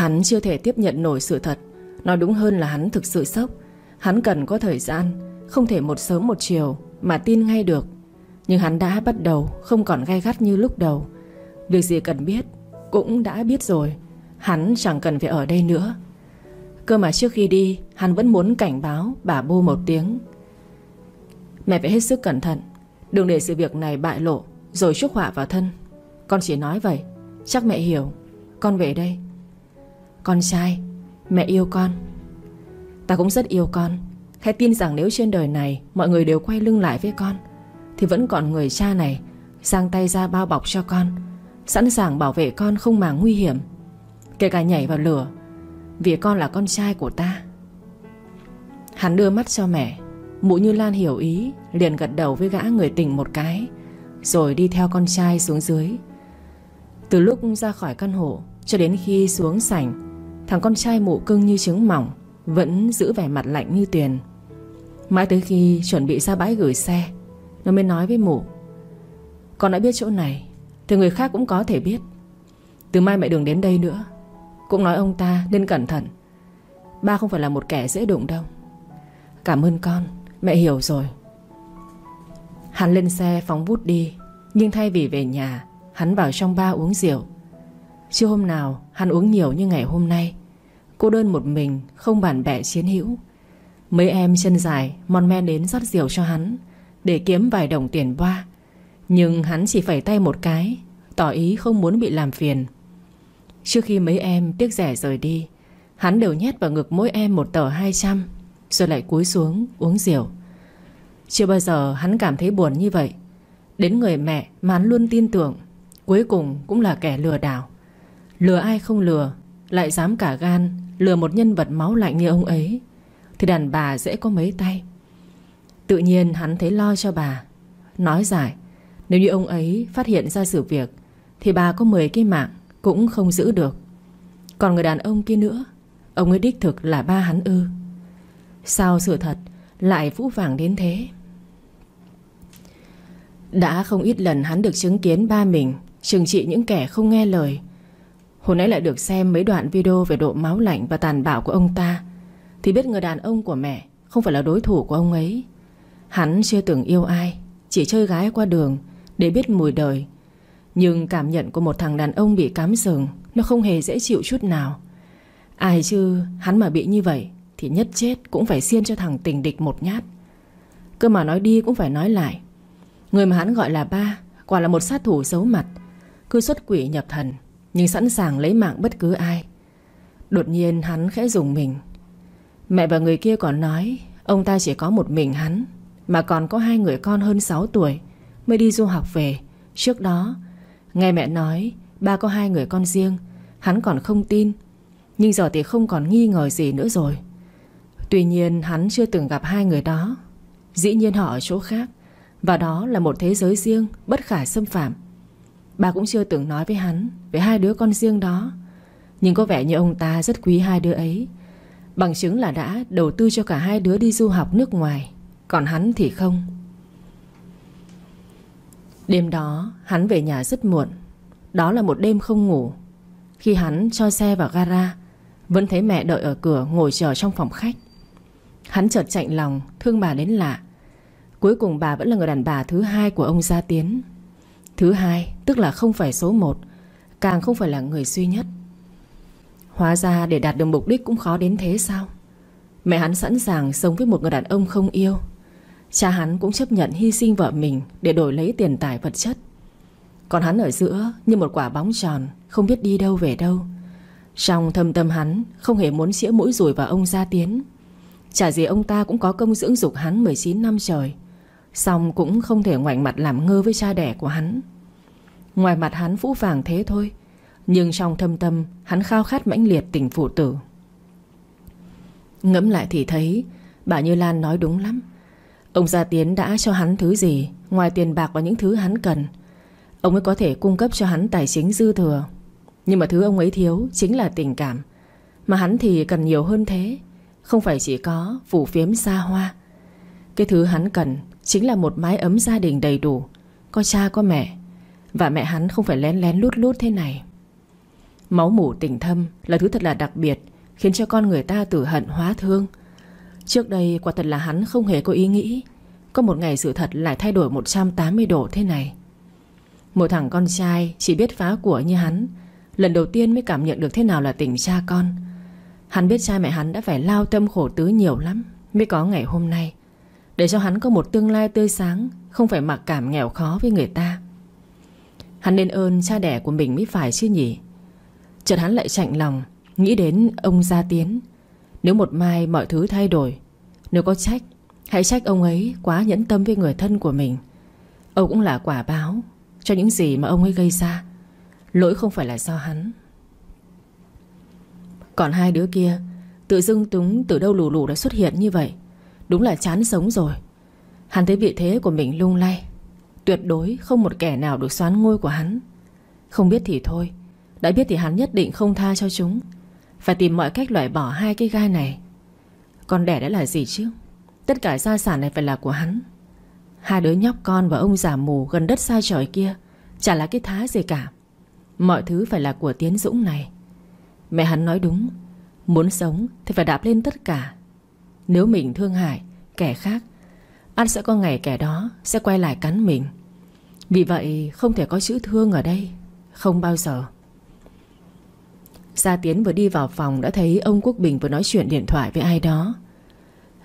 Hắn chưa thể tiếp nhận nổi sự thật. Nói đúng hơn là hắn thực sự sốc. Hắn cần có thời gian, Không thể một sớm một chiều Mà tin ngay được. Nhưng hắn đã bắt đầu, Không còn gay gắt như lúc đầu. Việc gì cần biết Cũng đã biết rồi. Hắn chẳng cần phải ở đây nữa. Cơ mà trước khi đi, Hắn vẫn muốn cảnh báo bà Bu một tiếng. Mẹ phải hết sức cẩn thận. Đừng để sự việc này bại lộ, Rồi chuốc họa vào thân. Con chỉ nói vậy, Chắc mẹ hiểu. Con về đây. Con trai, Mẹ yêu con. Ta cũng rất yêu con. Hãy tin rằng nếu trên đời này Mọi người đều quay lưng lại với con, Thì vẫn còn người cha này Giang tay ra bao bọc cho con, Sẵn sàng bảo vệ con không màng nguy hiểm, Kể cả nhảy vào lửa, Vì con là con trai của ta. Hắn đưa mắt cho mẹ, Mụ như Lan hiểu ý, Liền gật đầu với gã người tình một cái, Rồi đi theo con trai xuống dưới. Từ lúc ra khỏi căn hộ Cho đến khi xuống sảnh Thằng con trai mụ cưng như trứng mỏng, Vẫn giữ vẻ mặt lạnh như tiền Mãi tới khi chuẩn bị ra bãi gửi xe, Nó mới nói với mụ, Con đã biết chỗ này, Thì người khác cũng có thể biết. Từ mai mẹ đừng đến đây nữa. Cũng nói ông ta nên cẩn thận. Ba không phải là một kẻ dễ đụng đâu. Cảm ơn con, Mẹ hiểu rồi. Hắn lên xe phóng vút đi, Nhưng thay vì về nhà, Hắn vào trong ba uống rượu. Chưa hôm nào hắn uống nhiều như ngày hôm nay Cô đơn một mình, Không bạn bè chiến hữu. Mấy em chân dài, Mon men đến rót rượu cho hắn, Để kiếm vài đồng tiền qua Nhưng hắn chỉ phẩy tay một cái, Tỏ ý không muốn bị làm phiền. Trước khi mấy em tiếc rẻ rời đi, Hắn đều nhét vào ngực mỗi em một tờ 200 Rồi lại cúi xuống uống rượu. Chưa bao giờ hắn cảm thấy buồn như vậy. Đến người mẹ mà hắn luôn tin tưởng, Cuối cùng cũng là kẻ lừa đảo. Lừa ai không lừa, Lại dám cả gan Lừa một nhân vật máu lạnh như ông ấy, Thì đàn bà dễ có mấy tay. Tự nhiên hắn thấy lo cho bà, Nói giải Nếu như ông ấy phát hiện ra sự việc, Thì bà có 10 cái mạng Cũng không giữ được. Còn người đàn ông kia nữa, Ông ấy đích thực là ba hắn ư. Sao sự thật lại vũ vàng đến thế? Đã không ít lần hắn được chứng kiến ba mình Trừng trị những kẻ không nghe lời Hồi nãy lại được xem mấy đoạn video Về độ máu lạnh và tàn bạo của ông ta. Thì biết người đàn ông của mẹ Không phải là đối thủ của ông ấy. Hắn chưa từng yêu ai, Chỉ chơi gái qua đường Để biết mùi đời. Nhưng cảm nhận của một thằng đàn ông bị cám sừng Nó không hề dễ chịu chút nào. Ai chứ, hắn mà bị như vậy Thì nhất chết cũng phải xiên cho thằng tình địch một nhát. Cơ mà nói đi cũng phải nói lại. Người mà hắn gọi là ba Quả là một sát thủ xấu mặt, Cứ xuất quỷ nhập thần. Nhưng sẵn sàng lấy mạng bất cứ ai. Đột nhiên hắn khẽ dùng mình. Mẹ và người kia còn nói, Ông ta chỉ có một mình hắn, Mà còn có hai người con hơn 6 tuổi, Mới đi du học về. Trước đó, Nghe mẹ nói, Ba có hai người con riêng, Hắn còn không tin, Nhưng giờ thì không còn nghi ngờ gì nữa rồi. Tuy nhiên, hắn chưa từng gặp hai người đó. Dĩ nhiên họ ở chỗ khác, Và đó là một thế giới riêng, Bất khả xâm phạm. Bà cũng chưa từng nói với hắn Về hai đứa con riêng đó. Nhưng có vẻ như ông ta rất quý hai đứa ấy. Bằng chứng là đã đầu tư cho cả hai đứa đi du học nước ngoài. Còn hắn thì không. Đêm đó, hắn về nhà rất muộn. Đó là một đêm không ngủ. Khi hắn cho xe vào gara, Vẫn thấy mẹ đợi ở cửa ngồi chờ trong phòng khách. Hắn chợt chạnh lòng, Thương bà đến lạ. Cuối cùng bà vẫn là người đàn bà thứ hai của ông Gia Tiến. Thứ hai, Tức là không phải số một, Càng không phải là người duy nhất. Hóa ra để đạt được mục đích cũng khó đến thế sao? Mẹ hắn sẵn sàng sống với một người đàn ông không yêu. Cha hắn cũng chấp nhận hy sinh vợ mình Để đổi lấy tiền tài vật chất. Còn hắn ở giữa như một quả bóng tròn, Không biết đi đâu về đâu. Trong thâm tâm hắn, Không hề muốn chĩa mũi rùi vào ông Gia Tiến. Chả gì ông ta cũng có công dưỡng dục hắn 19 năm trời. Xong cũng không thể ngoảnh mặt làm ngơ với cha đẻ của hắn. Ngoài mặt hắn phũ phàng thế thôi, Nhưng trong thâm tâm Hắn khao khát mãnh liệt tình phụ tử. Ngẫm lại thì thấy, Bà Như Lan nói đúng lắm. Ông Gia Tiến đã cho hắn thứ gì, Ngoài tiền bạc và những thứ hắn cần, Ông ấy có thể cung cấp cho hắn tài chính dư thừa. Nhưng mà thứ ông ấy thiếu Chính là tình cảm, Mà hắn thì cần nhiều hơn thế. Không phải chỉ có phủ phiếm xa hoa. Cái thứ hắn cần Chính là một mái ấm gia đình đầy đủ. Có cha, có mẹ. Và mẹ hắn không phải lén lén lút lút thế này. Máu mủ tình thâm là thứ thật là đặc biệt, Khiến cho con người ta tử hận hóa thương. Trước đây quả thật là hắn không hề có ý nghĩ. Có một ngày sự thật lại thay đổi 180 độ thế này. Một thằng con trai chỉ biết phá của như hắn. Lần đầu tiên mới cảm nhận được thế nào là tình cha con. Hắn biết cha mẹ hắn đã phải lao tâm khổ tứ nhiều lắm Mới có ngày hôm nay. Để cho hắn có một tương lai tươi sáng, Không phải mặc cảm nghèo khó với người ta. Hắn nên ơn cha đẻ của mình mới phải chứ nhỉ? Chợt hắn lại chạnh lòng, Nghĩ đến ông Gia Tiến. Nếu một mai mọi thứ thay đổi, Nếu có trách, Hãy trách ông ấy quá nhẫn tâm với người thân của mình. Ông cũng là quả báo Cho những gì mà ông ấy gây ra. Lỗi không phải là do hắn. Còn hai đứa kia, Tự dưng túng từ đâu lù lù đã xuất hiện như vậy? Đúng là chán sống rồi. Hắn thấy vị thế của mình lung lay. Tuyệt đối không một kẻ nào được xoán ngôi của hắn. Không biết thì thôi. Đã biết thì hắn nhất định không tha cho chúng. Phải tìm mọi cách loại bỏ hai cái gai này. Con đẻ đã là gì chứ? Tất cả gia sản này phải là của hắn. Hai đứa nhóc con và ông già mù Gần đất xa trời kia, Chả là cái thá gì cả. Mọi thứ phải là của Tiến Dũng này. Mẹ hắn nói đúng, Muốn sống thì phải đạp lên tất cả. Nếu mình thương hại, Kẻ khác, Ăn sẽ có ngày kẻ đó sẽ quay lại cắn mình. Vì vậy, không thể có chữ thương ở đây, Không bao giờ. Gia Tiến vừa đi vào phòng Đã thấy ông Quốc Bình vừa nói chuyện điện thoại với ai đó.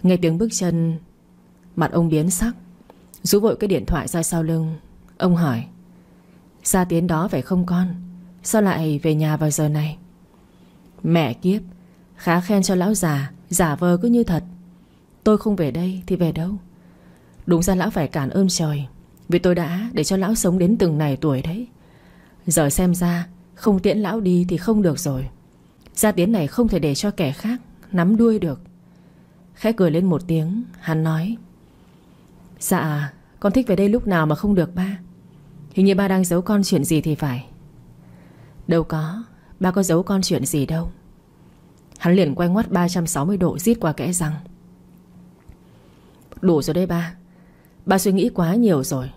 Nghe tiếng bước chân, Mặt ông biến sắc Rú vội cái điện thoại ra sau lưng. Ông hỏi, Gia Tiến đó phải không con? Sao lại về nhà vào giờ này? Mẹ kiếp, Khá khen cho lão già, Giả vờ cứ như thật. Tôi không về đây thì về đâu? Đúng ra lão phải cản ơn trời, Vì tôi đã để cho lão sống đến từng này tuổi đấy. Giờ xem ra, Không tiễn lão đi thì không được rồi. Gia tiến này không thể để cho kẻ khác Nắm đuôi được. Khẽ cười lên một tiếng, Hắn nói Dạ con thích về đây lúc nào mà không được ba. Hình như ba đang giấu con chuyện gì thì phải. Đâu có, Ba có giấu con chuyện gì đâu. Hắn liền quay ngoắt 360 độ Giết qua kẽ răng. Đủ rồi đây ba. Ba suy nghĩ quá nhiều rồi.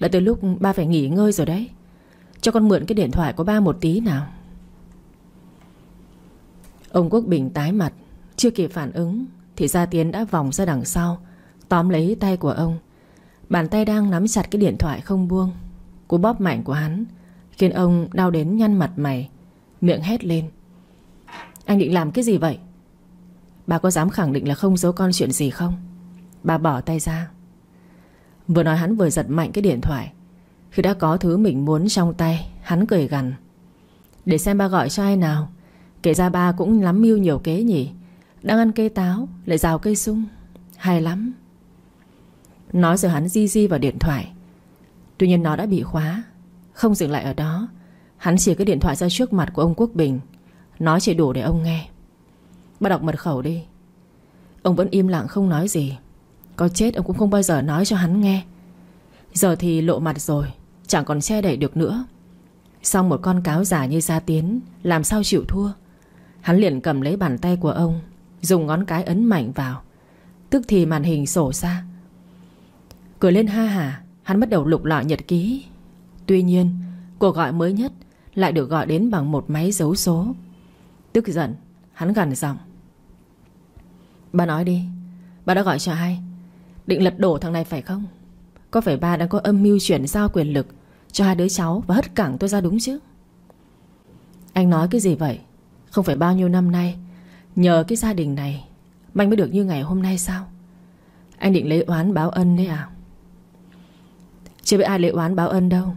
Đã tới lúc ba phải nghỉ ngơi rồi đấy. Cho con mượn cái điện thoại của ba một tí nào. Ông Quốc Bình tái mặt, Chưa kịp phản ứng, Thì Gia Tiến đã vòng ra đằng sau, Tóm lấy tay của ông. Bàn tay đang nắm chặt cái điện thoại không buông. Cú bóp mạnh của hắn, Khiến ông đau đến nhăn mặt mày, Miệng hét lên. Anh định làm cái gì vậy? Bà có dám khẳng định là không giấu con chuyện gì không? Bà bỏ tay ra. Vừa nói hắn vừa giật mạnh cái điện thoại. Khi đã có thứ mình muốn trong tay, Hắn cười gằn. Để xem ba gọi cho ai nào. Kể ra ba cũng lắm mưu nhiều kế nhỉ. Đang ăn cây táo, Lại rào cây sung. Hay lắm. Nói rồi hắn di di vào điện thoại. Tuy nhiên nó đã bị khóa. Không dừng lại ở đó. Hắn chỉ cái điện thoại ra trước mặt của ông Quốc Bình. Nói chỉ đủ để ông nghe. Ba đọc mật khẩu đi. Ông vẫn im lặng không nói gì. Có chết ông cũng không bao giờ nói cho hắn nghe. Giờ thì lộ mặt rồi, Chẳng còn che đẩy được nữa. Xong một con cáo giả như Gia Tiến, Làm sao chịu thua? Hắn liền cầm lấy bàn tay của ông, Dùng ngón cái ấn mạnh vào. Tức thì màn hình sổ ra. Cười lên ha hả Hắn bắt đầu lục lọi nhật ký. Tuy nhiên, cuộc gọi mới nhất Lại được gọi đến bằng một máy dấu số. Tức giận, Hắn gằn giọng. Bà nói đi, Bà đã gọi cho ai? Định lật đổ thằng này phải không? Có phải ba đang có âm mưu chuyển giao quyền lực Cho hai đứa cháu và hất cẳng tôi ra đúng chứ? Anh nói cái gì vậy? Không phải bao nhiêu năm nay, Nhờ cái gia đình này Manh mới được như ngày hôm nay sao? Anh định lấy oán báo ân đấy à? Chưa biết ai lấy oán báo ân đâu.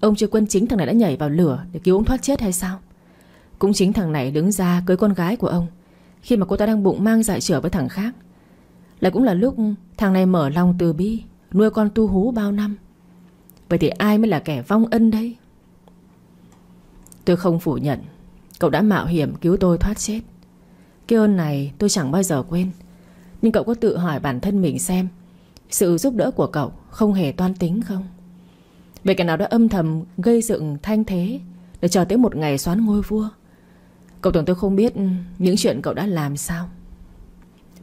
Ông chưa quân chính thằng này đã nhảy vào lửa Để cứu ông thoát chết hay sao? Cũng chính thằng này đứng ra cưới con gái của ông Khi mà cô ta đang bụng mang giải trở với thằng khác. Lại cũng là lúc Thằng này mở lòng từ bi, Nuôi con tu hú bao năm. Vậy thì ai mới là kẻ vong ân đây? Tôi không phủ nhận, Cậu đã mạo hiểm cứu tôi thoát chết. Cái ơn này tôi chẳng bao giờ quên, Nhưng cậu có tự hỏi bản thân mình xem, Sự giúp đỡ của cậu Không hề toan tính không? Vậy kẻ nào đã âm thầm gây dựng thanh thế Để chờ tới một ngày xoán ngôi vua? Cậu tưởng tôi không biết Những chuyện cậu đã làm sao.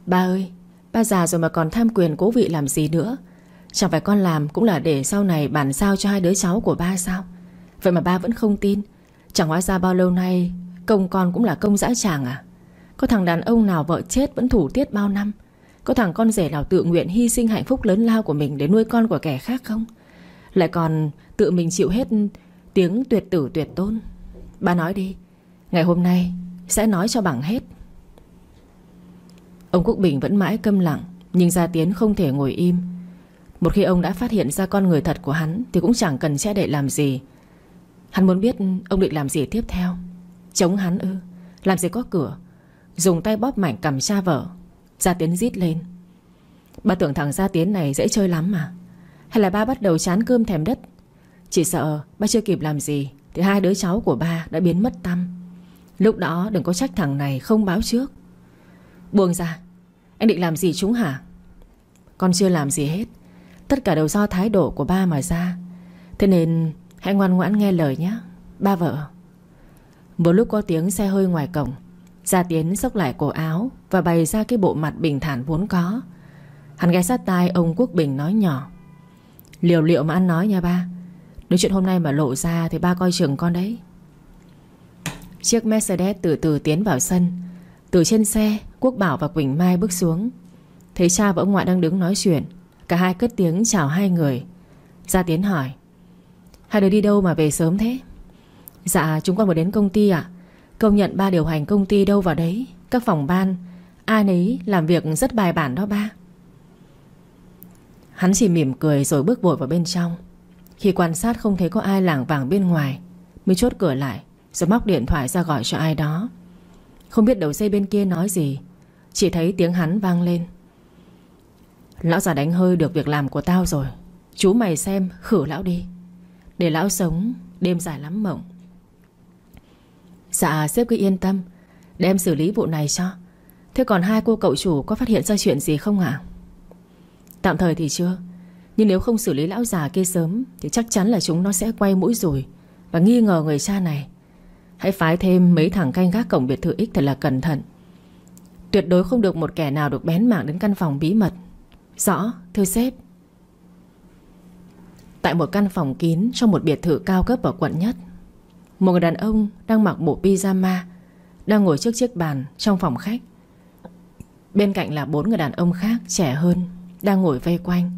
Ba ơi Ba già rồi mà còn tham quyền cố vị làm gì nữa? Chẳng phải con làm cũng là để sau này bản sao cho hai đứa cháu của ba sao? Vậy mà ba vẫn không tin. Chẳng hóa ra bao lâu nay, Công con cũng là công dã tràng à? Có thằng đàn ông nào vợ chết vẫn thủ tiết bao năm? Có thằng con rể nào tự nguyện hy sinh hạnh phúc lớn lao của mình Để nuôi con của kẻ khác không? Lại còn tự mình chịu hết Tiếng tuyệt tử tuyệt tôn. Ba nói đi, Ngày hôm nay sẽ nói cho bằng hết. Ông Quốc Bình vẫn mãi câm lặng, Nhưng Gia Tiến không thể ngồi im. Một khi ông đã phát hiện ra con người thật của hắn, Thì cũng chẳng cần che đậy làm gì. Hắn muốn biết ông định làm gì tiếp theo. Chống hắn ư? Làm gì có cửa? Dùng tay bóp mảnh cầm cha vợ. Gia Tiến rít lên. Ba tưởng thằng Gia Tiến này dễ chơi lắm mà. Hay là ba bắt đầu chán cơm thèm đất? Chỉ sợ ba chưa kịp làm gì, Thì hai đứa cháu của ba đã biến mất tâm Lúc đó đừng có trách thằng này không báo trước. Buông ra anh định làm gì chúng hả? Con chưa làm gì hết. Tất cả đều do thái độ của ba mà ra. Thế nên, hãy ngoan ngoãn nghe lời nhé, Ba vợ. Một lúc có tiếng xe hơi ngoài cổng, Gia Tiến xốc lại cổ áo Và bày ra cái bộ mặt bình thản vốn có. Hắn ghé sát tai ông Quốc Bình nói nhỏ. Liều liệu mà ăn nói nha ba. Nếu chuyện hôm nay mà lộ ra Thì ba coi chừng con đấy. Chiếc Mercedes từ từ tiến vào sân. Từ trên xe Quốc Bảo và Quỳnh Mai bước xuống. Thấy cha và ông ngoại đang đứng nói chuyện, Cả hai cất tiếng chào hai người. Gia Tiến hỏi, Hai đứa đi đâu mà về sớm thế? Dạ chúng con vừa đến công ty ạ. Công nhận ba điều hành công ty đâu vào đấy, Các phòng ban, Ai nấy làm việc rất bài bản đó ba. Hắn chỉ mỉm cười rồi bước vội vào bên trong. Khi quan sát không thấy có ai lảng vàng bên ngoài, Mới chốt cửa lại, Rồi móc điện thoại ra gọi cho ai đó. Không biết đầu dây bên kia nói gì chỉ thấy tiếng hắn vang lên. Lão già đánh hơi được việc làm của tao rồi. Chú mày xem, khử lão đi. Để lão sống, Đêm dài lắm mộng. Dạ sếp cứ yên tâm. Để em xử lý vụ này cho. Thế còn hai cô cậu chủ có phát hiện ra chuyện gì không hả Tạm thời thì chưa. Nhưng nếu không xử lý lão già kia sớm, Thì chắc chắn là chúng nó sẽ quay mũi rồi Và nghi ngờ người cha này. Hãy phái thêm mấy thằng canh gác cổng biệt thự X thật là cẩn thận. Tuyệt đối không được một kẻ nào được bén mảng đến căn phòng bí mật. Rõ, thưa sếp. Tại một căn phòng kín Trong một biệt thự cao cấp ở quận nhất Một người đàn ông đang mặc bộ pyjama Đang ngồi trước chiếc bàn Trong phòng khách. Bên cạnh là bốn người đàn ông khác trẻ hơn Đang ngồi vây quanh.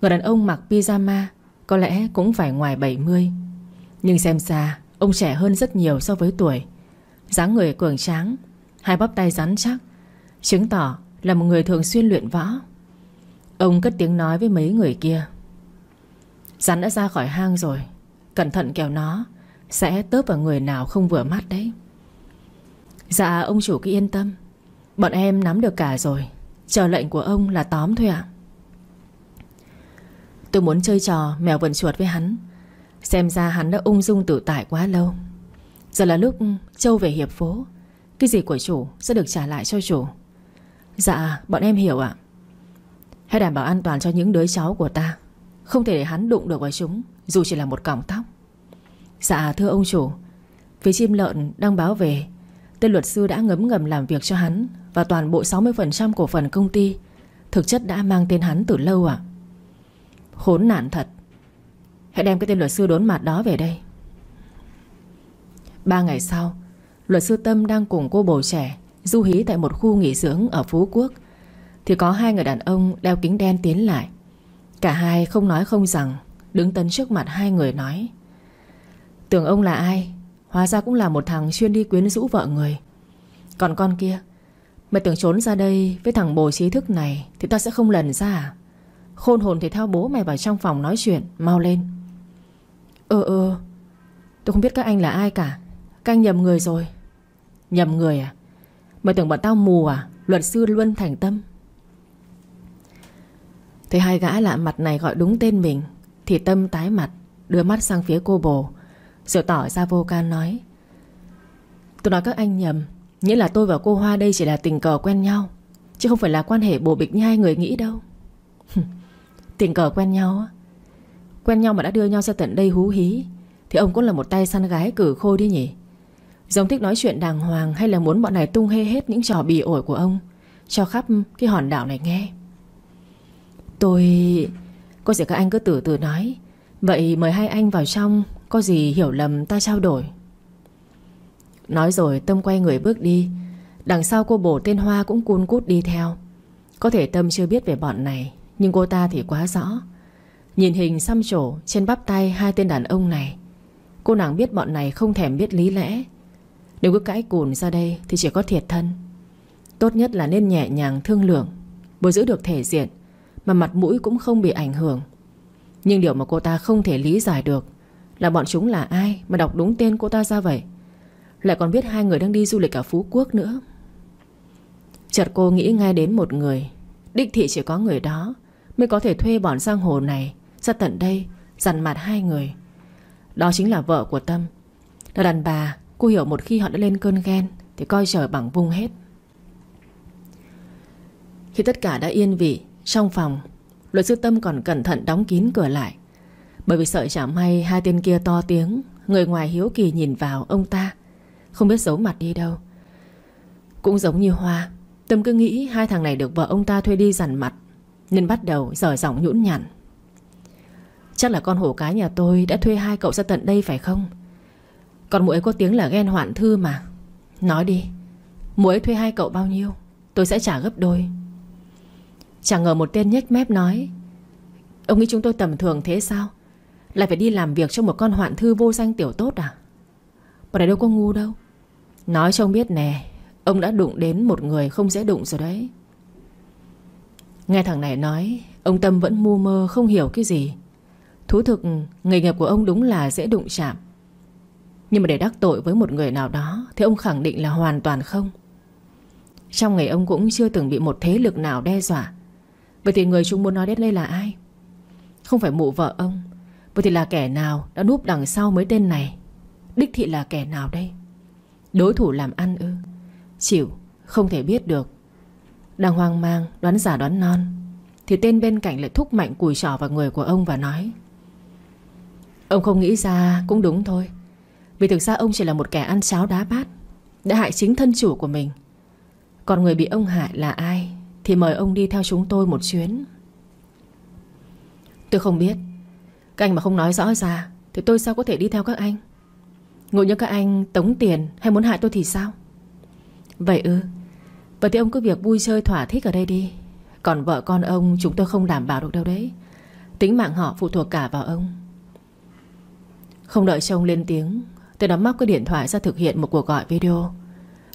Người đàn ông mặc pyjama Có lẽ cũng phải ngoài 70 Nhưng xem xa Ông trẻ hơn rất nhiều so với tuổi. Dáng người cường tráng Hai bắp tay rắn chắc, Chứng tỏ là một người thường xuyên luyện võ. Ông cất tiếng nói với mấy người kia. Rắn đã ra khỏi hang rồi, Cẩn thận kẻo nó, Sẽ tớp vào người nào không vừa mắt đấy. Dạ ông chủ cứ yên tâm. Bọn em nắm được cả rồi, Chờ lệnh của ông là tóm thôi ạ. Tôi muốn chơi trò mèo vần chuột với hắn. Xem ra hắn đã ung dung tự tại quá lâu. Giờ là lúc Châu về hiệp phố. Cái gì của chủ sẽ được trả lại cho chủ? Dạ bọn em hiểu ạ. Hãy đảm bảo an toàn cho những đứa cháu của ta. Không thể để hắn đụng được vào chúng, Dù chỉ là một cọng tóc. Dạ thưa ông chủ. Vì chim lợn đang báo về, Tên luật sư đã ngấm ngầm làm việc cho hắn Và toàn bộ 60% cổ phần công ty Thực chất đã mang tên hắn từ lâu ạ. Khốn nạn thật. Hãy đem cái tên luật sư đốn mặt đó về đây. Ba ngày sau Luật sư Tâm đang cùng cô bồ trẻ Du hí tại một khu nghỉ dưỡng ở Phú Quốc. Thì có hai người đàn ông đeo kính đen tiến lại. Cả hai không nói không rằng, Đứng tấn trước mặt hai người nói, Tưởng ông là ai? Hóa ra cũng là một thằng chuyên đi quyến rũ vợ người. Còn con kia, Mày tưởng trốn ra đây với thằng bồ trí thức này Thì ta sẽ không lần ra à? Khôn hồn thì theo bố mày vào trong phòng nói chuyện, Mau lên. Ờ ờ Tôi không biết các anh là ai cả. Canh nhầm người rồi. Nhầm người à? Mày tưởng bọn tao mù à? Luật sư Luân Thành Tâm. Thấy hai gã lạ mặt này gọi đúng tên mình, Thì Tâm tái mặt, Đưa mắt sang phía cô bồ. Rồi tỏ ra vô can nói, Tôi nói các anh nhầm, Nghĩa là tôi và cô Hoa đây chỉ là tình cờ quen nhau, Chứ không phải là quan hệ bồ bịch như hai người nghĩ đâu. Tình cờ quen nhau á? Quen nhau mà đã đưa nhau ra tận đây hú hí, Thì ông cũng là một tay săn gái cử khôi đi nhỉ? Giống thích nói chuyện đàng hoàng Hay là muốn bọn này tung hê hết những trò bì ổi của ông? Cho khắp cái hòn đảo này nghe. Tôi... Có gì các anh cứ từ từ nói. Vậy mời hai anh vào trong, Có gì hiểu lầm ta trao đổi. Nói rồi Tâm quay người bước đi. Đằng sau cô bổ tên Hoa cũng cun cút đi theo. Có thể Tâm chưa biết về bọn này, Nhưng cô ta thì quá rõ. Nhìn hình xăm trổ trên bắp tay hai tên đàn ông này, Cô nàng biết bọn này không thèm biết lý lẽ. Nếu cứ cãi cùn ra đây Thì chỉ có thiệt thân. Tốt nhất là nên nhẹ nhàng thương lượng Vừa giữ được thể diện Mà mặt mũi cũng không bị ảnh hưởng. Nhưng điều mà cô ta không thể lý giải được Là bọn chúng là ai Mà đọc đúng tên cô ta ra vậy? Lại còn biết hai người đang đi du lịch ở Phú Quốc nữa. Chợt cô nghĩ ngay đến một người. Đích thị chỉ có người đó Mới có thể thuê bọn giang hồ này Ra tận đây Dằn mặt hai người. Đó chính là vợ của Tâm. Là đàn bà Cô hiểu một khi họ đã lên cơn ghen Thì coi trời bằng vung hết. Khi tất cả đã yên vị, Trong phòng, Luật sư Tâm còn cẩn thận đóng kín cửa lại. Bởi vì sợ chả may hai tên kia to tiếng, Người ngoài hiếu kỳ nhìn vào ông ta, Không biết giấu mặt đi đâu. Cũng giống như Hoa, Tâm cứ nghĩ hai thằng này được vợ ông ta thuê đi dằn mặt, Nên bắt đầu dở giọng nhũn nhặn. Chắc là con hổ cái nhà tôi Đã thuê hai cậu ra tận đây phải không? Còn muội có tiếng là ghen hoạn thư mà. Nói đi, Muội thuê hai cậu bao nhiêu? Tôi sẽ trả gấp đôi. Chẳng ngờ một tên nhếch mép nói, Ông nghĩ chúng tôi tầm thường thế sao? Lại phải đi làm việc cho một con hoạn thư vô danh tiểu tốt à? Bọn này đâu có ngu đâu. Nói cho ông biết nè, Ông đã đụng đến một người không dễ đụng rồi đấy. Nghe thằng này nói, Ông Tâm vẫn mu mơ không hiểu cái gì. Thú thực, Nghề nghiệp của ông đúng là dễ đụng chạm. Nhưng mà để đắc tội với một người nào đó Thì ông khẳng định là hoàn toàn không. Trong ngày ông cũng chưa từng bị một thế lực nào đe dọa. Vậy thì người chúng muốn nói đến đây là ai? Không phải mụ vợ ông. Vậy thì là kẻ nào đã núp đằng sau mấy tên này? Đích thị là kẻ nào đây? Đối thủ làm ăn ư? Chịu, Không thể biết được. Đang hoang mang, Đoán giả đoán non, Thì tên bên cạnh lại thúc mạnh cùi trỏ vào người của ông và nói, Ông không nghĩ ra cũng đúng thôi. Vì thực ra ông chỉ là một kẻ ăn cháo đá bát Đã hại chính thân chủ của mình. Còn người bị ông hại là ai Thì mời ông đi theo chúng tôi một chuyến. Tôi không biết. Các anh mà không nói rõ ra Thì tôi sao có thể đi theo các anh? Ngộ như các anh tống tiền hay muốn hại tôi thì sao? Vậy ư? Vậy thì ông cứ việc vui chơi thỏa thích ở đây đi. Còn vợ con ông chúng tôi không đảm bảo được đâu đấy. Tính mạng họ phụ thuộc cả vào ông. Không đợi trông lên tiếng Tôi đã móc cái điện thoại ra thực hiện một cuộc gọi video.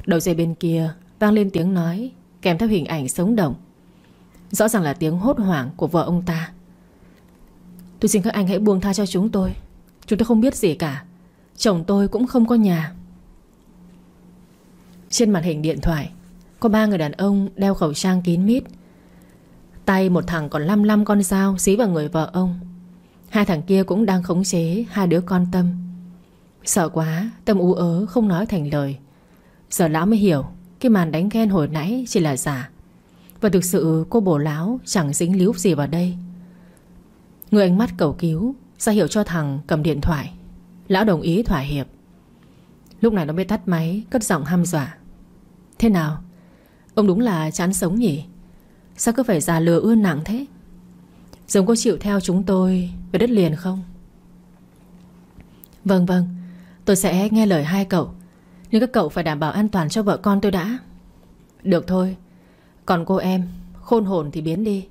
Đầu dây bên kia Vang lên tiếng nói, Kèm theo hình ảnh sống động. Rõ ràng là tiếng hốt hoảng của vợ ông ta. Tôi xin các anh hãy buông tha cho chúng tôi. Chúng tôi không biết gì cả. Chồng tôi cũng không có nhà. Trên màn hình điện thoại, Có ba người đàn ông đeo khẩu trang kín mít. Tay một thằng còn lăm lăm con dao Dí vào người vợ ông. Hai thằng kia cũng đang khống chế Hai đứa con Tâm. Sợ quá, Tâm ú ớ, không nói thành lời. Giờ lão mới hiểu, Cái màn đánh ghen hồi nãy chỉ là giả. Và thực sự, cô bổ lão Chẳng dính líu gì vào đây. Người ánh mắt cầu cứu, ra hiệu cho thằng cầm điện thoại. Lão đồng ý thỏa hiệp. Lúc này nó mới tắt máy, Cất giọng ham dọa. Thế nào? Ông đúng là chán sống nhỉ? Sao cứ phải già lừa ươn nặng thế? Giống có chịu theo chúng tôi Về đất liền không? Vâng vâng. Tôi sẽ nghe lời hai cậu. Nhưng các cậu phải đảm bảo an toàn cho vợ con tôi đã. Được thôi. Còn cô em, Khôn hồn thì biến đi.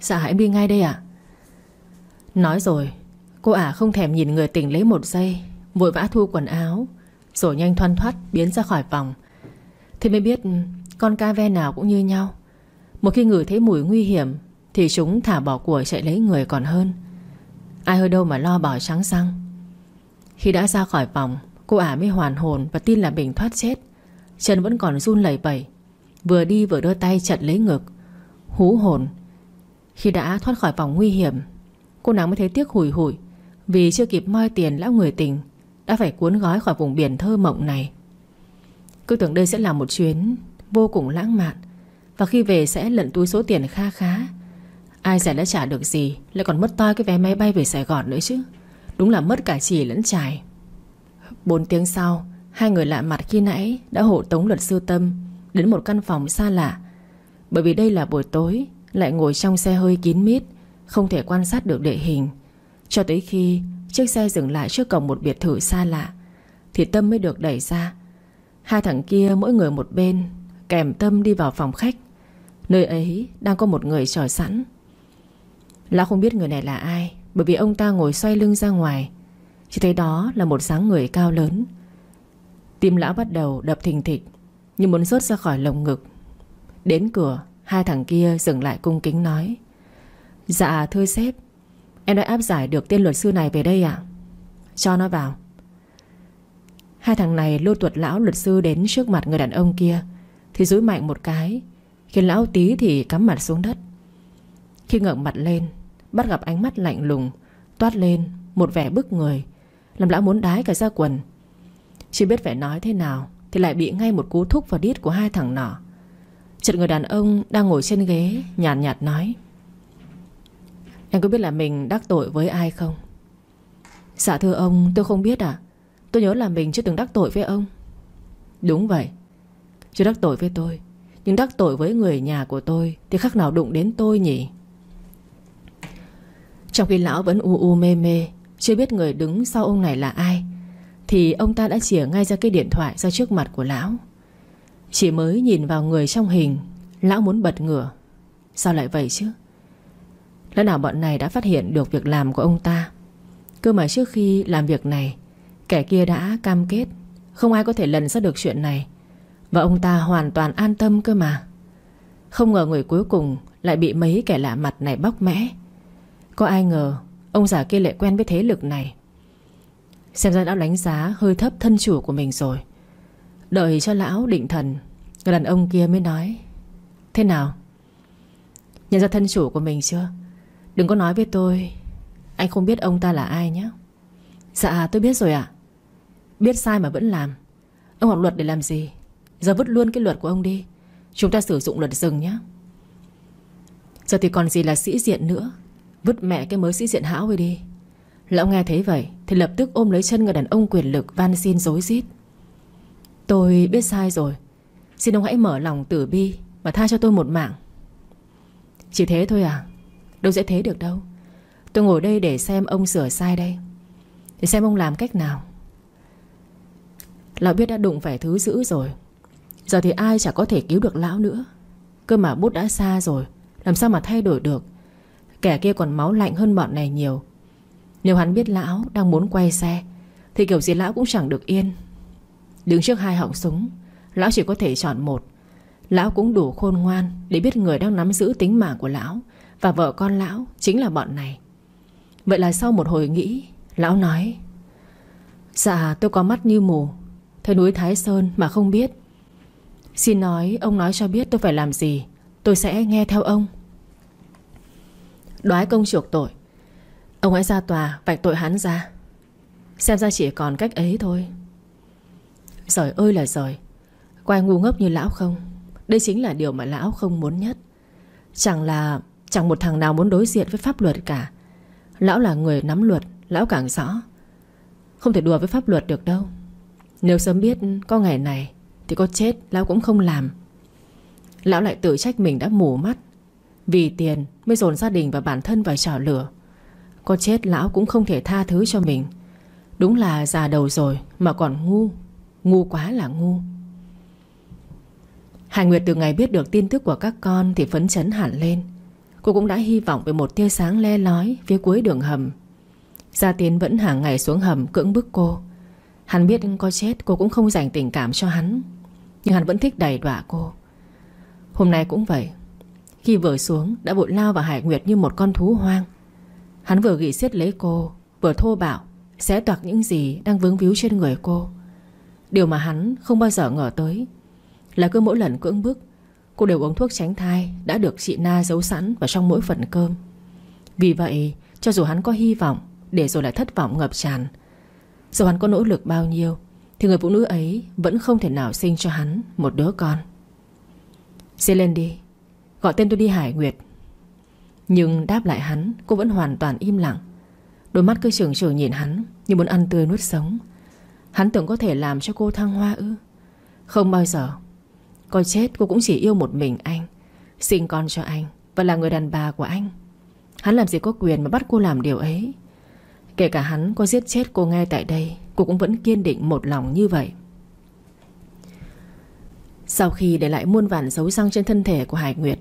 Dạ hãy đi ngay đây ạ. Nói rồi, Cô ả không thèm nhìn người tình lấy một giây, Vội vã thu quần áo, rồi nhanh thoăn thoắt biến ra khỏi phòng. Thì mới biết con ca ve nào cũng như nhau. Một khi ngửi thấy mùi nguy hiểm, Thì chúng thả bỏ của chạy lấy người còn hơn. Ai hơi đâu mà lo bỏ trắng xăng. Khi đã ra khỏi phòng, Cô ả mới hoàn hồn và tin là mình thoát chết. Chân vẫn còn run lẩy bẩy, Vừa đi vừa đưa tay chặn lấy ngực, Hú hồn. Khi đã thoát khỏi vòng nguy hiểm, Cô nàng mới thấy tiếc hủi hủi, Vì chưa kịp moi tiền lão người tình, đã phải cuốn gói khỏi vùng biển thơ mộng này. Cứ tưởng đây sẽ là một chuyến Vô cùng lãng mạn, Và khi về sẽ lận túi số tiền kha khá. Ai giải đã trả được gì, Lại còn mất toi cái vé máy bay về Sài Gòn nữa chứ. Đúng là mất cả chỉ lẫn trải. Bốn tiếng sau, Hai người lạ mặt khi nãy Đã hộ tống luật sư Tâm Đến một căn phòng xa lạ. Bởi vì đây là buổi tối, Lại ngồi trong xe hơi kín mít, Không thể quan sát được địa hình. Cho tới khi Chiếc xe dừng lại trước cổng một biệt thự xa lạ, Thì Tâm mới được đẩy ra. Hai thằng kia mỗi người một bên, Kèm Tâm đi vào phòng khách. Nơi ấy đang có một người chờ sẵn. Lão không biết người này là ai bởi vì ông ta ngồi xoay lưng ra ngoài. Chỉ thấy đó là một dáng người cao lớn. Tim lão bắt đầu đập thình thịch, Như muốn rớt ra khỏi lồng ngực. Đến cửa, Hai thằng kia dừng lại cung kính nói Dạ thưa sếp, Em đã áp giải được tên luật sư này về đây ạ. Cho nó vào. Hai thằng này lôi tuột lão luật sư đến trước mặt người đàn ông kia, Thì dúi mạnh một cái, Khiến lão tí thì cắm mặt xuống đất. Khi ngẩng mặt lên Bắt gặp ánh mắt lạnh lùng Toát lên một vẻ bức người. Làm lão muốn đái cả ra quần. Chưa biết phải nói thế nào Thì lại bị ngay một cú thúc vào đít của hai thằng nọ. Chợt người đàn ông đang ngồi trên ghế Nhàn nhạt, nhạt nói Anh có biết là mình đắc tội với ai không? Dạ thưa ông tôi không biết à Tôi nhớ là mình chưa từng đắc tội với ông. Đúng vậy. Chưa đắc tội với tôi Nhưng đắc tội với người nhà của tôi Thì khác nào đụng đến tôi nhỉ? Trong khi lão vẫn u u mê mê, Chưa biết người đứng sau ông này là ai, Thì ông ta đã chìa ngay ra cái điện thoại ra trước mặt của lão. Chỉ mới nhìn vào người trong hình, Lão muốn bật ngửa. Sao lại vậy chứ? Lẽ nào bọn này đã phát hiện được việc làm của ông ta? Cơ mà trước khi làm việc này, Kẻ kia đã cam kết, Không ai có thể lần ra được chuyện này. Và ông ta hoàn toàn an tâm cơ mà. Không ngờ người cuối cùng Lại bị mấy kẻ lạ mặt này bóc mẽ. Có ai ngờ, Ông già kia lại quen với thế lực này. Xem ra đã đánh giá hơi thấp thân chủ của mình rồi. Đợi cho lão định thần, Người đàn ông kia mới nói, Thế nào? Nhận ra thân chủ của mình chưa? Đừng có nói với tôi, Anh không biết ông ta là ai nhé. Dạ tôi biết rồi ạ. Biết sai mà vẫn làm. Ông học luật để làm gì? Giờ vứt luôn cái luật của ông đi. Chúng ta sử dụng luật rừng nhé. Giờ thì còn gì là sĩ diện nữa? Vứt mẹ cái mới sĩ diện hão ấy đi. Lão nghe thấy vậy Thì lập tức ôm lấy chân người đàn ông quyền lực Van xin dối rít. Tôi biết sai rồi. Xin ông hãy mở lòng tử bi Và tha cho tôi một mạng. Chỉ thế thôi à? Đâu dễ thế được đâu. Tôi ngồi đây để xem ông sửa sai đây. Để xem ông làm cách nào. Lão biết đã đụng phải thứ dữ rồi. Giờ thì ai chả có thể cứu được lão nữa. Cơ mà bút đã xa rồi, Làm sao mà thay đổi được? Kẻ kia còn máu lạnh hơn bọn này nhiều. Nếu hắn biết lão đang muốn quay xe, Thì kiểu gì lão cũng chẳng được yên. Đứng trước hai họng súng, Lão chỉ có thể chọn một. Lão cũng đủ khôn ngoan Để biết người đang nắm giữ tính mạng của lão Và vợ con lão chính là bọn này. Vậy là sau một hồi nghĩ, Lão nói Dạ tôi có mắt như mù, Thấy núi Thái Sơn mà không biết. Xin nói, ông nói cho biết tôi phải làm gì, Tôi sẽ nghe theo ông. Đoái công chuộc tội. Ông hãy ra tòa, vạch tội hắn ra. Xem ra chỉ còn cách ấy thôi. Giời ơi là giời quay ngu ngốc như lão không? Đây chính là điều mà lão không muốn nhất. Chẳng là, Chẳng một thằng nào muốn đối diện với pháp luật cả. Lão là người nắm luật, Lão càng rõ. Không thể đùa với pháp luật được đâu. Nếu sớm biết có ngày này Thì có chết, Lão cũng không làm. Lão lại tự trách mình đã mù mắt. Vì tiền mới dồn gia đình và bản thân vào trò lửa Có chết lão cũng không thể tha thứ cho mình. Đúng là già đầu rồi Mà còn ngu. Ngu quá là ngu. Hải Nguyệt từ ngày biết được tin tức của các con Thì phấn chấn hẳn lên. Cô cũng đã hy vọng về một tia sáng le lói Phía cuối đường hầm. Gia Tiến vẫn hàng ngày xuống hầm cưỡng bức cô. Hắn biết có chết cô cũng không dành tình cảm cho hắn, Nhưng hắn vẫn thích đầy đọa cô. Hôm nay cũng vậy khi vừa xuống, đã vội lao vào Hải Nguyệt như một con thú hoang. Hắn vừa gỉ xiết lấy cô, Vừa thô bạo, Xé toạc những gì đang vướng víu trên người cô. Điều mà hắn không bao giờ ngờ tới Là cứ mỗi lần cưỡng bức, Cô đều uống thuốc tránh thai Đã được chị Na giấu sẵn vào trong mỗi phần cơm. Vì vậy, cho dù hắn có hy vọng, Để rồi lại thất vọng ngập tràn, dù hắn có nỗ lực bao nhiêu, Thì người phụ nữ ấy vẫn không thể nào sinh cho hắn Một đứa con. Xê lên đi. Gọi tên tôi đi Hải Nguyệt. Nhưng đáp lại hắn, Cô vẫn hoàn toàn im lặng. Đôi mắt cứ trường trường nhìn hắn, Như muốn ăn tươi nuốt sống. Hắn tưởng có thể làm cho cô thăng hoa ư? Không bao giờ. Coi chết, cô cũng chỉ yêu một mình anh, Sinh con cho anh Và là người đàn bà của anh. Hắn làm gì có quyền mà bắt cô làm điều ấy? Kể cả hắn có giết chết cô ngay tại đây, Cô cũng vẫn kiên định một lòng như vậy. Sau khi để lại muôn vàn dấu răng trên thân thể của Hải Nguyệt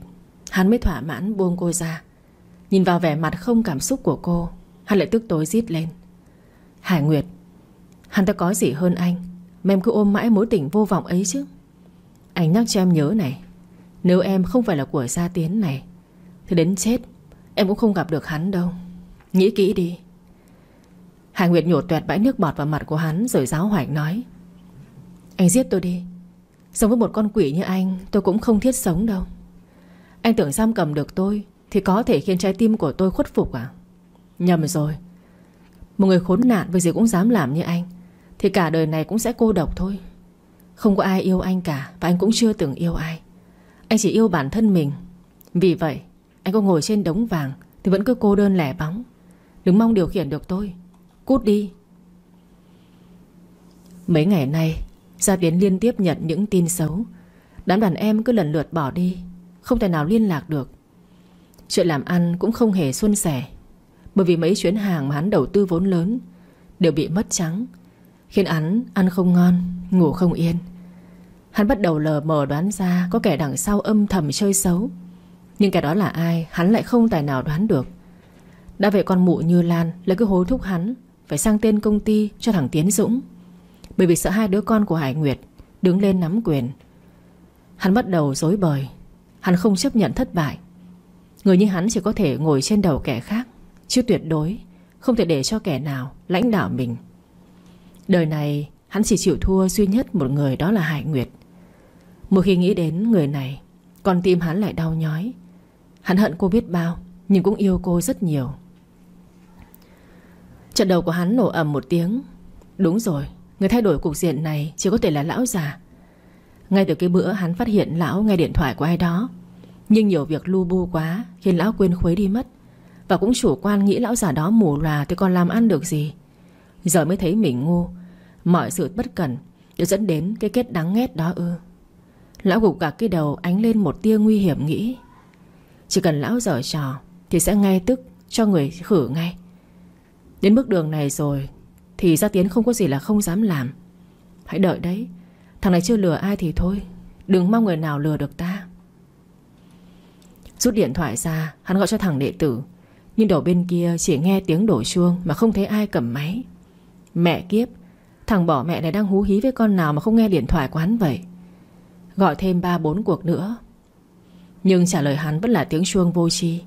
Hắn mới thỏa mãn buông cô ra. Nhìn vào vẻ mặt không cảm xúc của cô, Hắn lại tức tối rít lên. Hải Nguyệt, Hắn ta có gì hơn anh? Mà em cứ ôm mãi mối tình vô vọng ấy chứ. Anh nhắc cho em nhớ này, Nếu em không phải là của Gia Tiến này, Thì đến chết, Em cũng không gặp được hắn đâu. Nghĩ kỹ đi. Hải Nguyệt nhổ tuẹt bãi nước bọt vào mặt của hắn Rồi giáo hoảnh nói. Anh giết tôi đi. Sống với một con quỷ như anh, Tôi cũng không thiết sống đâu. Anh tưởng giam cầm được tôi Thì có thể khiến trái tim của tôi khuất phục à? Nhầm rồi. Một người khốn nạn với gì cũng dám làm như anh, Thì cả đời này cũng sẽ cô độc thôi. Không có ai yêu anh cả Và anh cũng chưa từng yêu ai. Anh chỉ yêu bản thân mình. Vì vậy, anh có ngồi trên đống vàng Thì vẫn cứ cô đơn lẻ bóng. Đừng mong điều khiển được tôi. Cút đi. Mấy ngày nay, Gia Tiến liên tiếp nhận những tin xấu. Đám đàn em cứ lần lượt bỏ đi. Không thể nào liên lạc được. Chuyện làm ăn cũng không hề suôn sẻ, Bởi vì mấy chuyến hàng mà hắn đầu tư vốn lớn Đều bị mất trắng, Khiến hắn ăn không ngon, Ngủ không yên. Hắn bắt đầu lờ mờ đoán ra Có kẻ đằng sau âm thầm chơi xấu, Nhưng kẻ đó là ai Hắn lại không tài nào đoán được. Đã vậy con mụ như Lan lại cứ hối thúc hắn Phải sang tên công ty cho thằng Tiến Dũng, Bởi vì sợ hai đứa con của Hải Nguyệt Đứng lên nắm quyền. Hắn bắt đầu dối bời. Hắn không chấp nhận thất bại. Người như hắn chỉ có thể ngồi trên đầu kẻ khác, Chứ tuyệt đối Không thể để cho kẻ nào lãnh đạo mình. Đời này, Hắn chỉ chịu thua duy nhất một người đó là Hải Nguyệt. Mỗi khi nghĩ đến người này, Con tim hắn lại đau nhói. Hắn hận cô biết bao, Nhưng cũng yêu cô rất nhiều. Trận đầu của hắn nổ ầm một tiếng. Đúng rồi, Người thay đổi cục diện này chỉ có thể là lão già. Ngay từ cái bữa hắn phát hiện lão nghe điện thoại của ai đó. Nhưng nhiều việc lu bu quá, Khiến lão quên khuấy đi mất. Và cũng chủ quan nghĩ lão già đó mù lòa Thì còn làm ăn được gì. Giờ mới thấy mình ngu. Mọi sự bất cẩn Đều dẫn đến cái kết đáng ghét đó ư. Lão gục cả cái đầu ánh lên một tia nguy hiểm nghĩ. Chỉ cần lão dở trò Thì sẽ ngay tức cho người khử ngay. Đến bước đường này rồi Thì Gia Tiến không có gì là không dám làm. Hãy đợi đấy. Thằng này chưa lừa ai thì thôi, Đừng mong người nào lừa được ta. Rút điện thoại ra, Hắn gọi cho thằng đệ tử. Nhưng đầu bên kia chỉ nghe tiếng đổ chuông Mà không thấy ai cầm máy. Mẹ kiếp, Thằng bỏ mẹ này đang hú hí với con nào Mà không nghe điện thoại của hắn vậy? Gọi thêm 3-4 cuộc nữa. Nhưng trả lời hắn vẫn là tiếng chuông vô tri.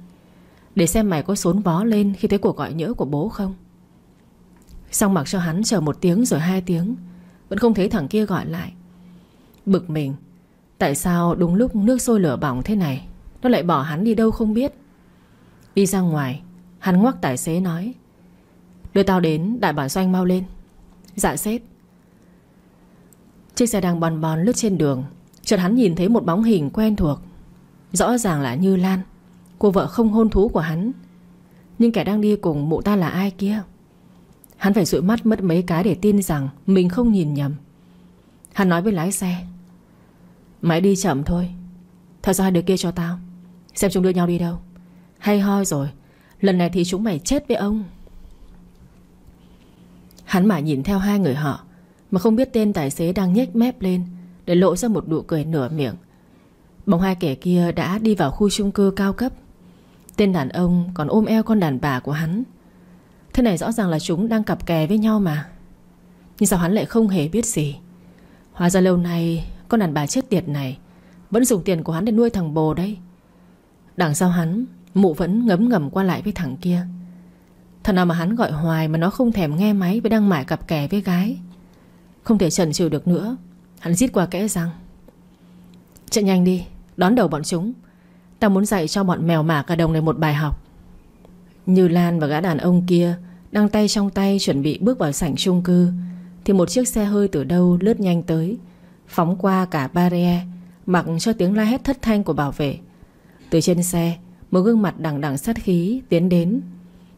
Để xem mày có xốn vó lên Khi thấy cuộc gọi nhỡ của bố không. Xong mặc cho hắn chờ một tiếng rồi hai tiếng. Vẫn không thấy thằng kia gọi lại. Bực mình. Tại sao đúng lúc nước sôi lửa bỏng thế này, Nó lại bỏ hắn đi đâu không biết? Đi ra ngoài, Hắn ngoắc tài xế nói, Đưa tao đến đại bản doanh mau lên. Dạ sếp. Chiếc xe đang bòn bòn lướt trên đường, Chợt hắn nhìn thấy một bóng hình quen thuộc, Rõ ràng là Như Lan, Cô vợ không hôn thú của hắn. Nhưng kẻ đang đi cùng mụ ta là ai kia? Hắn phải dụi mắt mất mấy cái để tin rằng Mình không nhìn nhầm. Hắn nói với lái xe Mày đi chậm thôi. Theo ra hai đứa kia cho tao. Xem chúng đưa nhau đi đâu. Hay ho rồi. Lần này thì chúng mày chết với ông. Hắn mãi nhìn theo hai người họ, Mà không biết tên tài xế đang nhếch mép lên, Để lộ ra một nụ cười nửa miệng. Bóng hai kẻ kia đã đi vào khu chung cư cao cấp. Tên đàn ông còn ôm eo con đàn bà của hắn. Thế này rõ ràng là chúng đang cặp kè với nhau mà. Nhưng sao hắn lại không hề biết gì? Hóa ra lâu nay con đàn bà chết tiệt này Vẫn dùng tiền của hắn để nuôi thằng bồ đây. Đằng sau hắn, Mụ vẫn ngấm ngầm qua lại với thằng kia. Thằng nào mà hắn gọi hoài Mà nó không thèm nghe máy Với đang mải cặp kè với gái. Không thể chần chừ được nữa, Hắn giết qua kẽ răng. Chạy nhanh đi, Đón đầu bọn chúng. Tao muốn dạy cho bọn mèo mả cả đồng này một bài học. Như Lan và gã đàn ông kia Đang tay trong tay chuẩn bị bước vào sảnh chung cư, Thì một chiếc xe hơi từ đâu lướt nhanh tới. Phóng qua cả barrier, Mặc cho tiếng la hét thất thanh của bảo vệ. Từ trên xe, Một gương mặt đằng đằng sát khí tiến đến.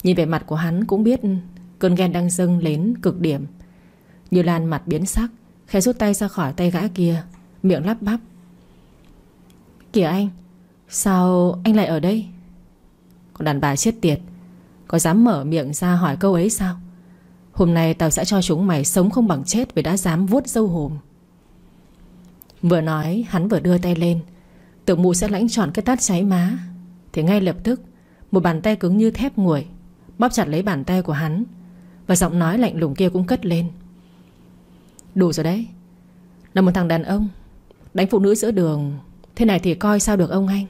Nhìn về mặt của hắn cũng biết Cơn ghen đang dâng lên cực điểm. Như Lan mặt biến sắc, Khẽ rút tay ra khỏi tay gã kia, Miệng lắp bắp. Kìa anh, Sao anh lại ở đây? Còn đàn bà chết tiệt, Có dám mở miệng ra hỏi câu ấy sao? Hôm nay tao sẽ cho chúng mày sống không bằng chết Vì đã dám vuốt dâu hồn. Vừa nói, hắn vừa đưa tay lên. Tưởng mụ sẽ lãnh trọn cái tát cháy má. Thì ngay lập tức, Một bàn tay cứng như thép nguội, Bóp chặt lấy bàn tay của hắn. Và giọng nói lạnh lùng kia cũng cất lên. Đủ rồi đấy. Là một thằng đàn ông, Đánh phụ nữ giữa đường. Thế này thì coi sao được ông anh?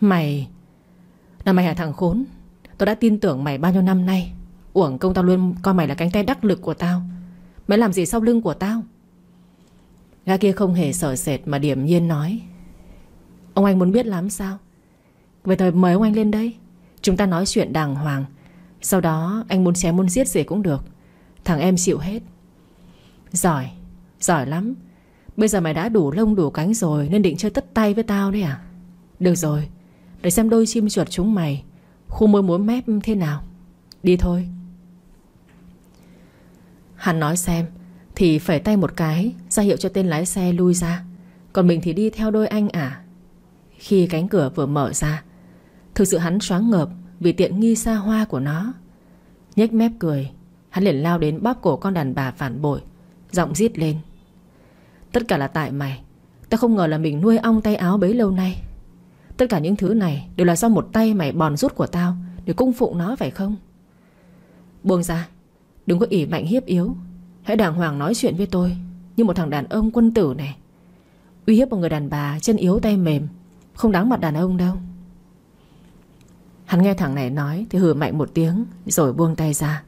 Mày, Là mày hả thằng khốn? Tôi đã tin tưởng mày bao nhiêu năm nay. Uổng công tao luôn coi mày là cánh tay đắc lực của tao. Mày làm gì sau lưng của tao? Gã kia không hề sợ sệt Mà điểm nhiên nói. Ông anh muốn biết lắm sao? Vậy thôi, mời ông anh lên đây. Chúng ta nói chuyện đàng hoàng. Sau đó, anh muốn chém muốn giết gì cũng được. Thằng em chịu hết. Giỏi Giỏi lắm. Bây giờ mày đã đủ lông, đủ cánh rồi, Nên định chơi tất tay với tao đấy à? Được rồi, Để xem đôi chim chuột chúng mày, Khu môi múa mép thế nào. Đi thôi. Hắn nói xem thì phải tay một cái, ra hiệu cho tên lái xe lui ra. Còn mình thì đi theo đôi anh à? Khi cánh cửa vừa mở ra, Thực sự hắn choáng ngợp Vì tiện nghi xa hoa của nó. Nhếch mép cười, Hắn liền lao đến bóp cổ con đàn bà phản bội, Giọng rít lên. Tất cả là tại mày, Tao không ngờ là mình nuôi ong tay áo bấy lâu nay. Tất cả những thứ này Đều là do một tay mày bòn rút của tao Để cung phụng nó phải không? Buông ra, Đừng có ỉ mạnh hiếp yếu. Hãy đàng hoàng nói chuyện với tôi, Như một thằng đàn ông quân tử này. Uy hiếp một người đàn bà, chân yếu tay mềm, Không đáng mặt đàn ông đâu. Hắn nghe thằng này nói Thì hừ mạnh một tiếng, Rồi buông tay ra.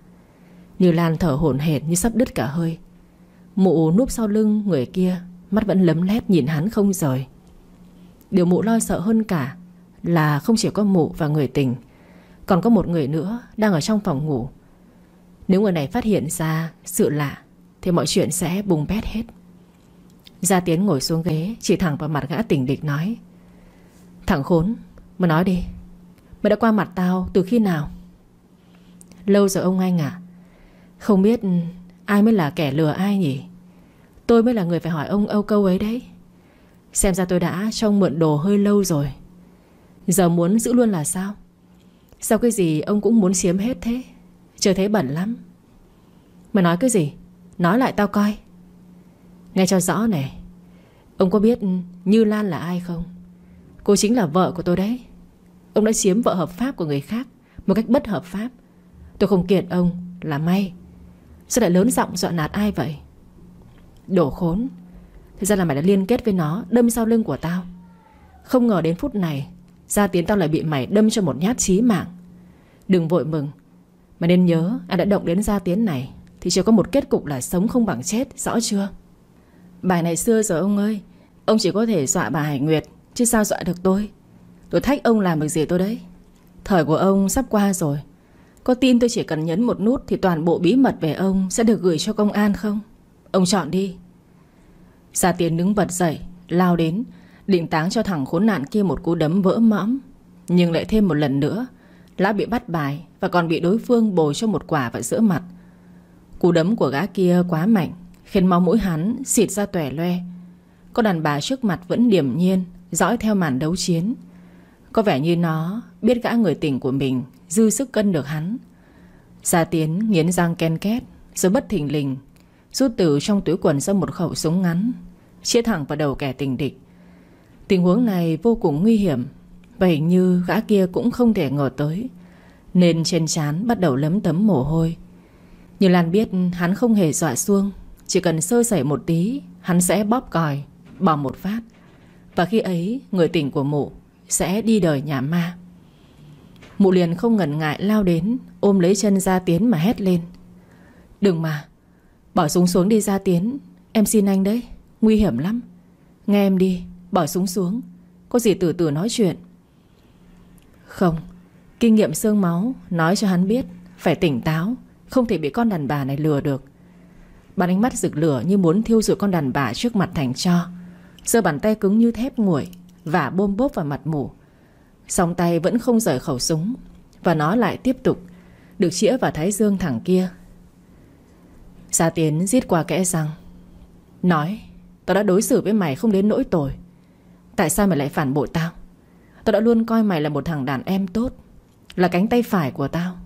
Như Lan thở hổn hển như sắp đứt cả hơi. Mụ núp sau lưng người kia, Mắt vẫn lấm lét nhìn hắn không rời. Điều mụ lo sợ hơn cả Là không chỉ có mụ và người tình, Còn có một người nữa Đang ở trong phòng ngủ. Nếu người này phát hiện ra sự lạ thì mọi chuyện sẽ bùng bét hết. Gia Tiến ngồi xuống ghế, Chỉ thẳng vào mặt gã tỉnh địch nói, Thằng khốn Mà nói đi, Mày đã qua mặt tao từ khi nào? Lâu rồi ông anh à Không biết ai mới là kẻ lừa ai nhỉ? Tôi mới là người phải hỏi ông âu câu ấy đấy. Xem ra tôi đã trông mượn đồ hơi lâu rồi. Giờ muốn giữ luôn là sao? Sao cái gì ông cũng muốn chiếm hết thế? Trời thấy bẩn lắm. Mày nói cái gì? Nói lại tao coi. Nghe cho rõ này, Ông có biết Như Lan là ai không? Cô chính là vợ của tôi đấy. Ông đã chiếm vợ hợp pháp của người khác Một cách bất hợp pháp. Tôi không kiện ông là may. Sao lại lớn giọng dọa nạt ai vậy? Đổ khốn. Thế ra là mày đã liên kết với nó, Đâm sau lưng của tao. Không ngờ đến phút này, Gia Tiến tao lại bị mày đâm cho một nhát chí mạng. Đừng vội mừng. Mà nên nhớ ai đã động đến Gia Tiến này. Thì chỉ có một kết cục là sống không bằng chết, Rõ chưa? Bài này xưa rồi ông ơi, Ông chỉ có thể dọa bà Hải Nguyệt, Chứ sao dọa được tôi? Tôi thách ông làm được gì tôi đấy? Thời của ông sắp qua rồi, Có tin tôi chỉ cần nhấn một nút Thì toàn bộ bí mật về ông sẽ được gửi cho công an không? Ông chọn đi. Gia Tiến đứng bật dậy, Lao đến, Định táng cho thằng khốn nạn kia một cú đấm vỡ mõm. Nhưng lại thêm một lần nữa Lão bị bắt bài Và còn bị đối phương bồi cho một quả vào giữa mặt. Cú đấm của gã kia quá mạnh, Khiến máu mũi hắn xịt ra tòe loe. Cô đàn bà trước mặt vẫn điềm nhiên, Dõi theo màn đấu chiến. Có vẻ như nó biết gã người tình của mình Dư sức cân được hắn. Gia Tiến nghiến răng ken két, Rồi bất thình lình, Rút từ trong túi quần ra một khẩu súng ngắn, Chia thẳng vào đầu kẻ tình địch. Tình huống này vô cùng nguy hiểm, Và hình như gã kia cũng không thể ngờ tới, Nên trên trán bắt đầu lấm tấm mồ hôi. Như Lan biết, hắn không hề dọa xuông. Chỉ cần sơ sẩy một tí, Hắn sẽ bóp còi, Bỏ một phát. Và khi ấy, người tình của mụ Sẽ đi đời nhà ma. Mụ liền không ngần ngại lao đến, Ôm lấy chân gia tiến mà hét lên. Đừng mà, Bỏ súng xuống đi gia tiến. Em xin anh đấy, Nguy hiểm lắm. Nghe em đi, Bỏ súng xuống. Có gì từ từ nói chuyện. Không, Kinh nghiệm xương máu Nói cho hắn biết, Phải tỉnh táo. Không thể bị con đàn bà này lừa được. Bàn ánh mắt rực lửa như muốn thiêu rụi con đàn bà trước mặt thành cho. Giờ bàn tay cứng như thép nguội Và bôm bốp vào mặt mủ. Song tay vẫn không rời khẩu súng, Và nó lại tiếp tục, Được chĩa vào thái dương thẳng kia. Gia Tiến giết qua kẽ răng, Nói, Tao đã đối xử với mày không đến nỗi tồi Tại sao mày lại phản bội tao? Tao đã luôn coi mày là một thằng đàn em tốt, Là cánh tay phải của tao.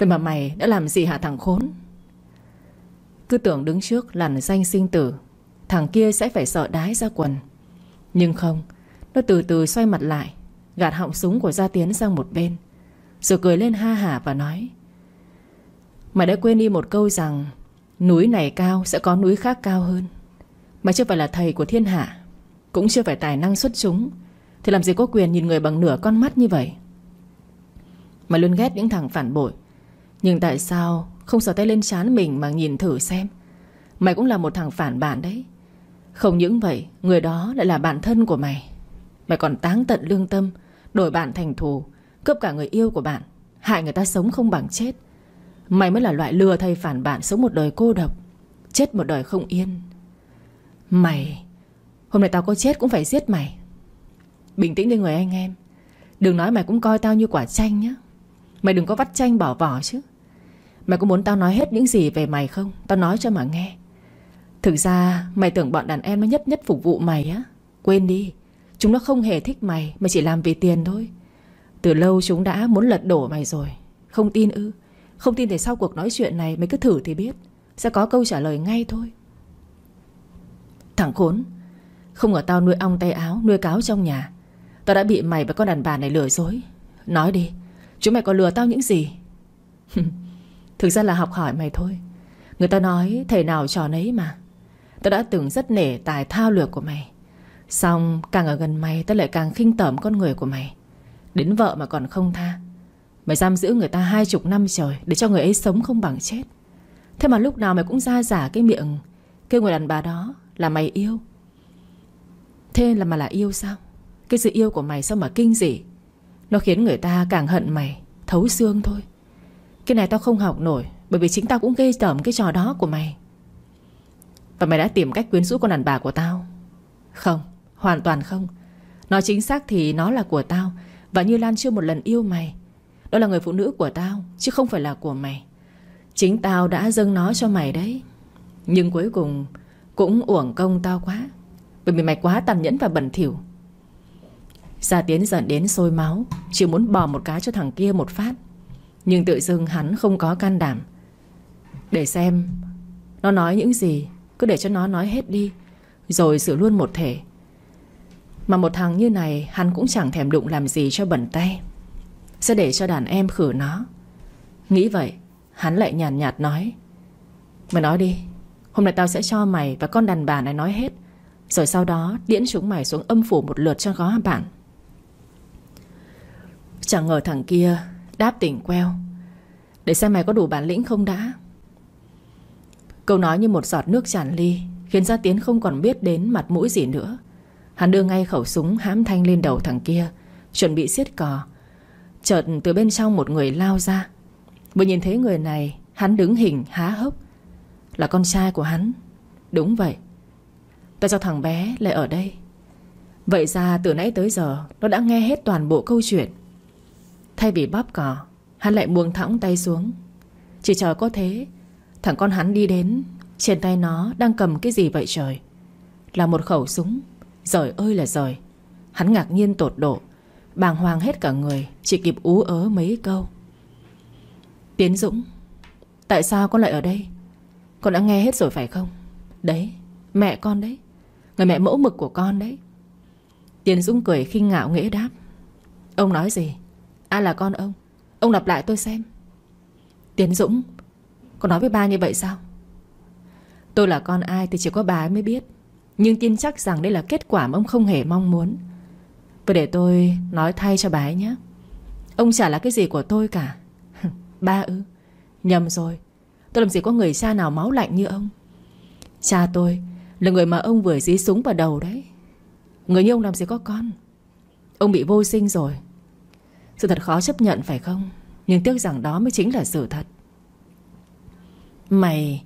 Vậy mà mày đã làm gì hả thằng khốn? Cứ tưởng đứng trước làn danh sinh tử, Thằng kia sẽ phải sợ đái ra quần. Nhưng không, Nó từ từ xoay mặt lại, Gạt họng súng của Gia Tiến sang một bên, Rồi cười lên ha hả và nói, Mày đã quên đi một câu rằng, Núi này cao sẽ có núi khác cao hơn. Mày chưa phải là thầy của thiên hạ, Cũng chưa phải tài năng xuất chúng, Thì làm gì có quyền nhìn người bằng nửa con mắt như vậy? Mày luôn ghét những thằng phản bội nhưng tại sao Không sờ tay lên chán mình mà nhìn thử xem? Mày cũng là một thằng phản bản đấy. Không những vậy, Người đó lại là bạn thân của mày. Mày còn táng tận lương tâm, Đổi bạn thành thù, Cướp cả người yêu của bạn, Hại người ta sống không bằng chết. Mày mới là loại lừa thầy phản bạn Sống một đời cô độc, Chết một đời không yên. Mày, Hôm nay tao có chết cũng phải giết mày. Bình tĩnh đi người anh em. Đừng nói mày cũng coi tao như quả chanh nhá. Mày đừng có vắt chanh bỏ vỏ chứ. Mày có muốn tao nói hết những gì về mày không? Tao nói cho mà nghe. Thực ra, mày tưởng bọn đàn em nó nhất nhất phục vụ mày á. Quên đi. Chúng nó không hề thích mày, Mà chỉ làm vì tiền thôi. Từ lâu chúng đã muốn lật đổ mày rồi. Không tin ư? Không tin thì sau cuộc nói chuyện này Mày cứ thử thì biết. Sẽ có câu trả lời ngay thôi. Thằng khốn. Không ngờ tao nuôi ong tay áo, Nuôi cáo trong nhà. Tao đã bị mày và con đàn bà này lừa dối. Nói đi. Chúng mày có lừa tao những gì? Thực ra là học hỏi mày thôi. Người ta nói, thầy nào trò nấy mà. Tao đã từng rất nể tài thao lược của mày. Xong, càng ở gần mày Tao lại càng khinh tởm con người của mày. Đến vợ mà còn không tha. Mày giam giữ người ta hai chục năm trời Để cho người ấy sống không bằng chết. Thế mà lúc nào mày cũng ra giả cái miệng, Kêu người đàn bà đó là mày yêu. Thế là mà là yêu sao? Cái sự yêu của mày sao mà kinh dị? Nó khiến người ta càng hận mày, Thấu xương thôi. Cái này tao không học nổi, Bởi vì chính tao cũng ghê tởm cái trò đó của mày. Và mày đã tìm cách quyến rũ con đàn bà của tao. Không, Hoàn toàn không. Nói chính xác thì nó là của tao, Và Như Lan chưa một lần yêu mày. Đó là người phụ nữ của tao, Chứ không phải là của mày. Chính tao đã dâng nó cho mày đấy. Nhưng cuối cùng, Cũng uổng công tao quá, Bởi vì mày quá tàn nhẫn và bẩn thỉu. Gia Tiến giận đến sôi máu, Chỉ muốn bỏ một cái cho thằng kia một phát. Nhưng tự dưng hắn không có can đảm. Để xem Nó nói những gì Cứ để cho nó nói hết đi Rồi xử luôn một thể. Mà một thằng như này Hắn cũng chẳng thèm đụng làm gì cho bẩn tay. Sẽ để cho đàn em khử nó. Nghĩ vậy Hắn lại nhàn nhạt, nhạt nói Mày nói đi Hôm nay tao sẽ cho mày và con đàn bà này nói hết Rồi sau đó điễn chúng mày xuống âm phủ một lượt cho gó bạn. Chẳng ngờ thằng kia Đáp tỉnh queo. Để xem mày có đủ bản lĩnh không đã. Câu nói như một giọt nước tràn ly, Khiến Gia Tiến không còn biết đến mặt mũi gì nữa. Hắn đưa ngay khẩu súng hãm thanh lên đầu thằng kia, Chuẩn bị xiết cò. Chợt từ bên trong một người lao ra. Vừa nhìn thấy người này, Hắn đứng hình há hốc. Là con trai của hắn. Đúng vậy. Tại sao thằng bé lại ở đây. Vậy ra từ nãy tới giờ, Nó đã nghe hết toàn bộ câu chuyện. Thay vì bóp cỏ, Hắn lại buông thõng tay xuống. Chỉ chờ có thế, Thằng con hắn đi đến, Trên tay nó đang cầm cái gì vậy trời? Là một khẩu súng Rời ơi là rời Hắn ngạc nhiên tột độ, Bàng hoàng hết cả người, Chỉ kịp ú ớ mấy câu. Tiến Dũng, Tại sao con lại ở đây? Con đã nghe hết rồi phải không? Đấy, mẹ con đấy, Người mẹ mẫu mực của con đấy. Tiến Dũng cười khinh ngạo nghễ đáp. Ông nói gì? Ai là con ông. Ông lặp lại tôi xem. Tiến Dũng Con nói với ba như vậy sao? Tôi là con ai thì chỉ có bà ấy mới biết. Nhưng tin chắc rằng đây là kết quả mà ông không hề mong muốn. Vậy để tôi nói thay cho bà ấy nhé. Ông chả là cái gì của tôi cả. Ba ư? Nhầm rồi. Tôi làm gì có người cha nào máu lạnh như ông? Cha tôi Là người mà ông vừa dí súng vào đầu đấy. Người như ông làm gì có con? Ông bị vô sinh rồi. Sự thật khó chấp nhận, phải không? Nhưng tiếc rằng đó mới chính là sự thật. Mày,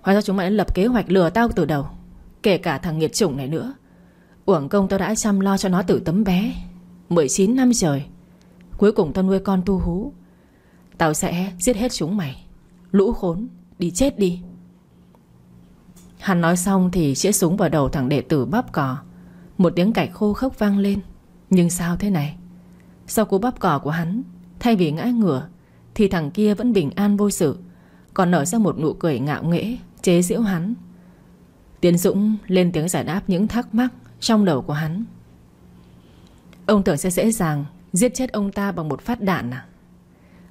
Hóa ra chúng mày đã lập kế hoạch lừa tao từ đầu, Kể cả thằng nghiệt chủng này nữa. Uổng công tao đã chăm lo cho nó từ tấm bé. 19 năm trời, Cuối cùng tao nuôi con tu hú. Tao sẽ giết hết chúng mày. Lũ khốn, Đi chết đi. Hắn nói xong thì chĩa súng vào đầu thằng đệ tử bóp cỏ Một tiếng cạch khô khốc vang lên. Nhưng sao thế này? Sau cú bắp cỏ của hắn, Thay vì ngã ngửa, Thì thằng kia vẫn bình an vô sự, Còn nở ra một nụ cười ngạo nghễ, Chế giễu hắn. Tiến Dũng lên tiếng giải đáp những thắc mắc Trong đầu của hắn. Ông tưởng sẽ dễ dàng Giết chết ông ta bằng một phát đạn à?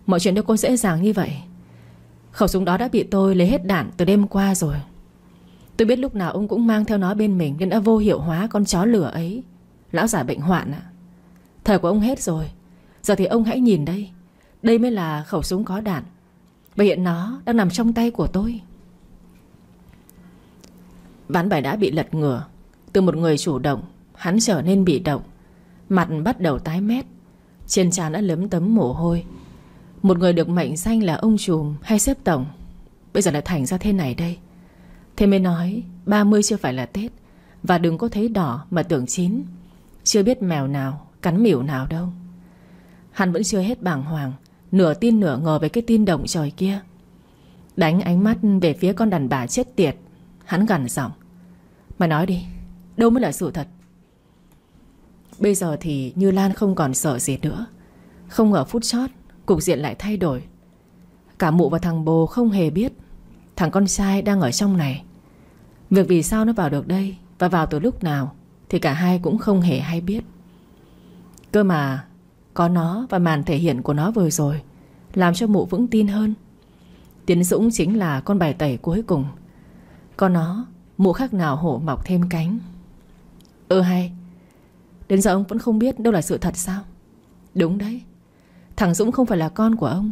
Mọi chuyện đâu có dễ dàng như vậy. Khẩu súng đó đã bị tôi lấy hết đạn từ đêm qua rồi. Tôi biết lúc nào ông cũng mang theo nó bên mình Nên đã vô hiệu hóa con chó lửa ấy. Lão giả bệnh hoạn ạ. Thời của ông hết rồi. Giờ thì ông hãy nhìn đây. Đây mới là khẩu súng có đạn. Và hiện nó đang nằm trong tay của tôi. Ván bài đã bị lật ngửa. Từ một người chủ động, Hắn trở nên bị động. Mặt bắt đầu tái mét. Trên trán đã lấm tấm mồ hôi. Một người được mệnh danh là ông trùm hay xếp tổng. Bây giờ lại thành ra thế này đây. Thế mới nói 30 chưa phải là Tết. Và đừng có thấy đỏ mà tưởng chín. Chưa biết mèo nào Cắn mỉu nào đâu. Hắn vẫn chưa hết bàng hoàng, Nửa tin nửa ngờ về cái tin động trời kia. Đánh ánh mắt về phía con đàn bà chết tiệt, Hắn gằn giọng. Mày nói đi, Đâu mới là sự thật? Bây giờ thì Như Lan không còn sợ gì nữa. Không ngờ phút chót, Cục diện lại thay đổi. Cả mụ và thằng bồ không hề biết Thằng con trai đang ở trong này. Việc vì sao nó vào được đây Và vào từ lúc nào Thì cả hai cũng không hề hay biết. Cơ mà Có nó và màn thể hiện của nó vừa rồi, Làm cho mụ vững tin hơn. Tiến Dũng chính là con bài tẩy cuối cùng. Có nó, Mụ khác nào hổ mọc thêm cánh. Ừ hay, Đến giờ ông vẫn không biết đâu là sự thật sao? Đúng đấy, Thằng Dũng không phải là con của ông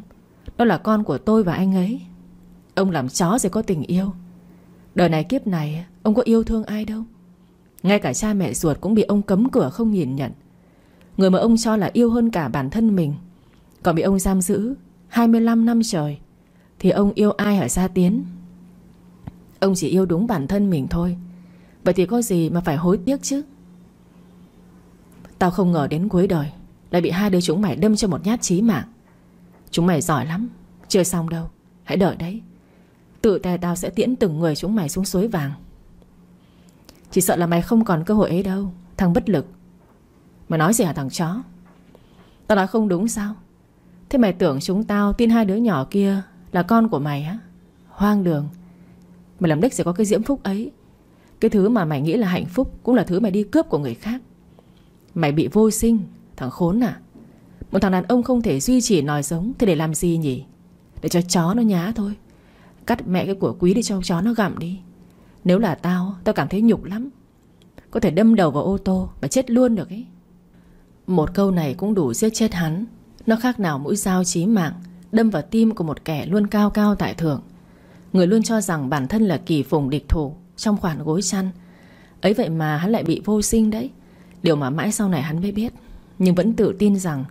Đó là con của tôi và anh ấy. Ông làm chó rồi có tình yêu. Đời này kiếp này, Ông có yêu thương ai đâu? Ngay cả cha mẹ ruột cũng bị ông cấm cửa không nhìn nhận. Người mà ông cho là yêu hơn cả bản thân mình. Còn bị ông giam giữ 25 năm trời, Thì ông yêu ai hả Gia Tiến? Ông chỉ yêu đúng bản thân mình thôi. Vậy thì có gì mà phải hối tiếc chứ? Tao không ngờ đến cuối đời Lại bị hai đứa chúng mày đâm cho một nhát chí mạng. Chúng mày giỏi lắm, Chưa xong đâu. Hãy đợi đấy. Tự tay tao sẽ tiễn từng người chúng mày xuống suối vàng. Chỉ sợ là mày không còn cơ hội ấy đâu, Thằng bất lực. Mày nói gì hả thằng chó? Tao nói không đúng sao? Thế mày tưởng chúng tao tin hai đứa nhỏ kia Là con của mày á? Hoang đường. Mày làm đích sẽ có cái diễm phúc ấy. Cái thứ mà mày nghĩ là hạnh phúc Cũng là thứ mày đi cướp của người khác. Mày bị vô sinh, Thằng khốn à. Một thằng đàn ông không thể duy trì nòi giống Thì để làm gì nhỉ? Để cho chó nó nhá thôi. Cắt mẹ cái của quý đi cho chó nó gặm đi. Nếu là tao Tao cảm thấy nhục lắm. Có thể đâm đầu vào ô tô Mà chết luôn được ấy. Một câu này cũng đủ giết chết hắn. Nó khác nào mũi dao chí mạng, Đâm vào tim của một kẻ luôn cao cao tại thượng. Người luôn cho rằng bản thân là kỳ phùng địch thủ Trong khoản gối chăn. Ấy vậy mà hắn lại bị vô sinh đấy. Điều mà mãi sau này hắn mới biết. Nhưng vẫn tự tin rằng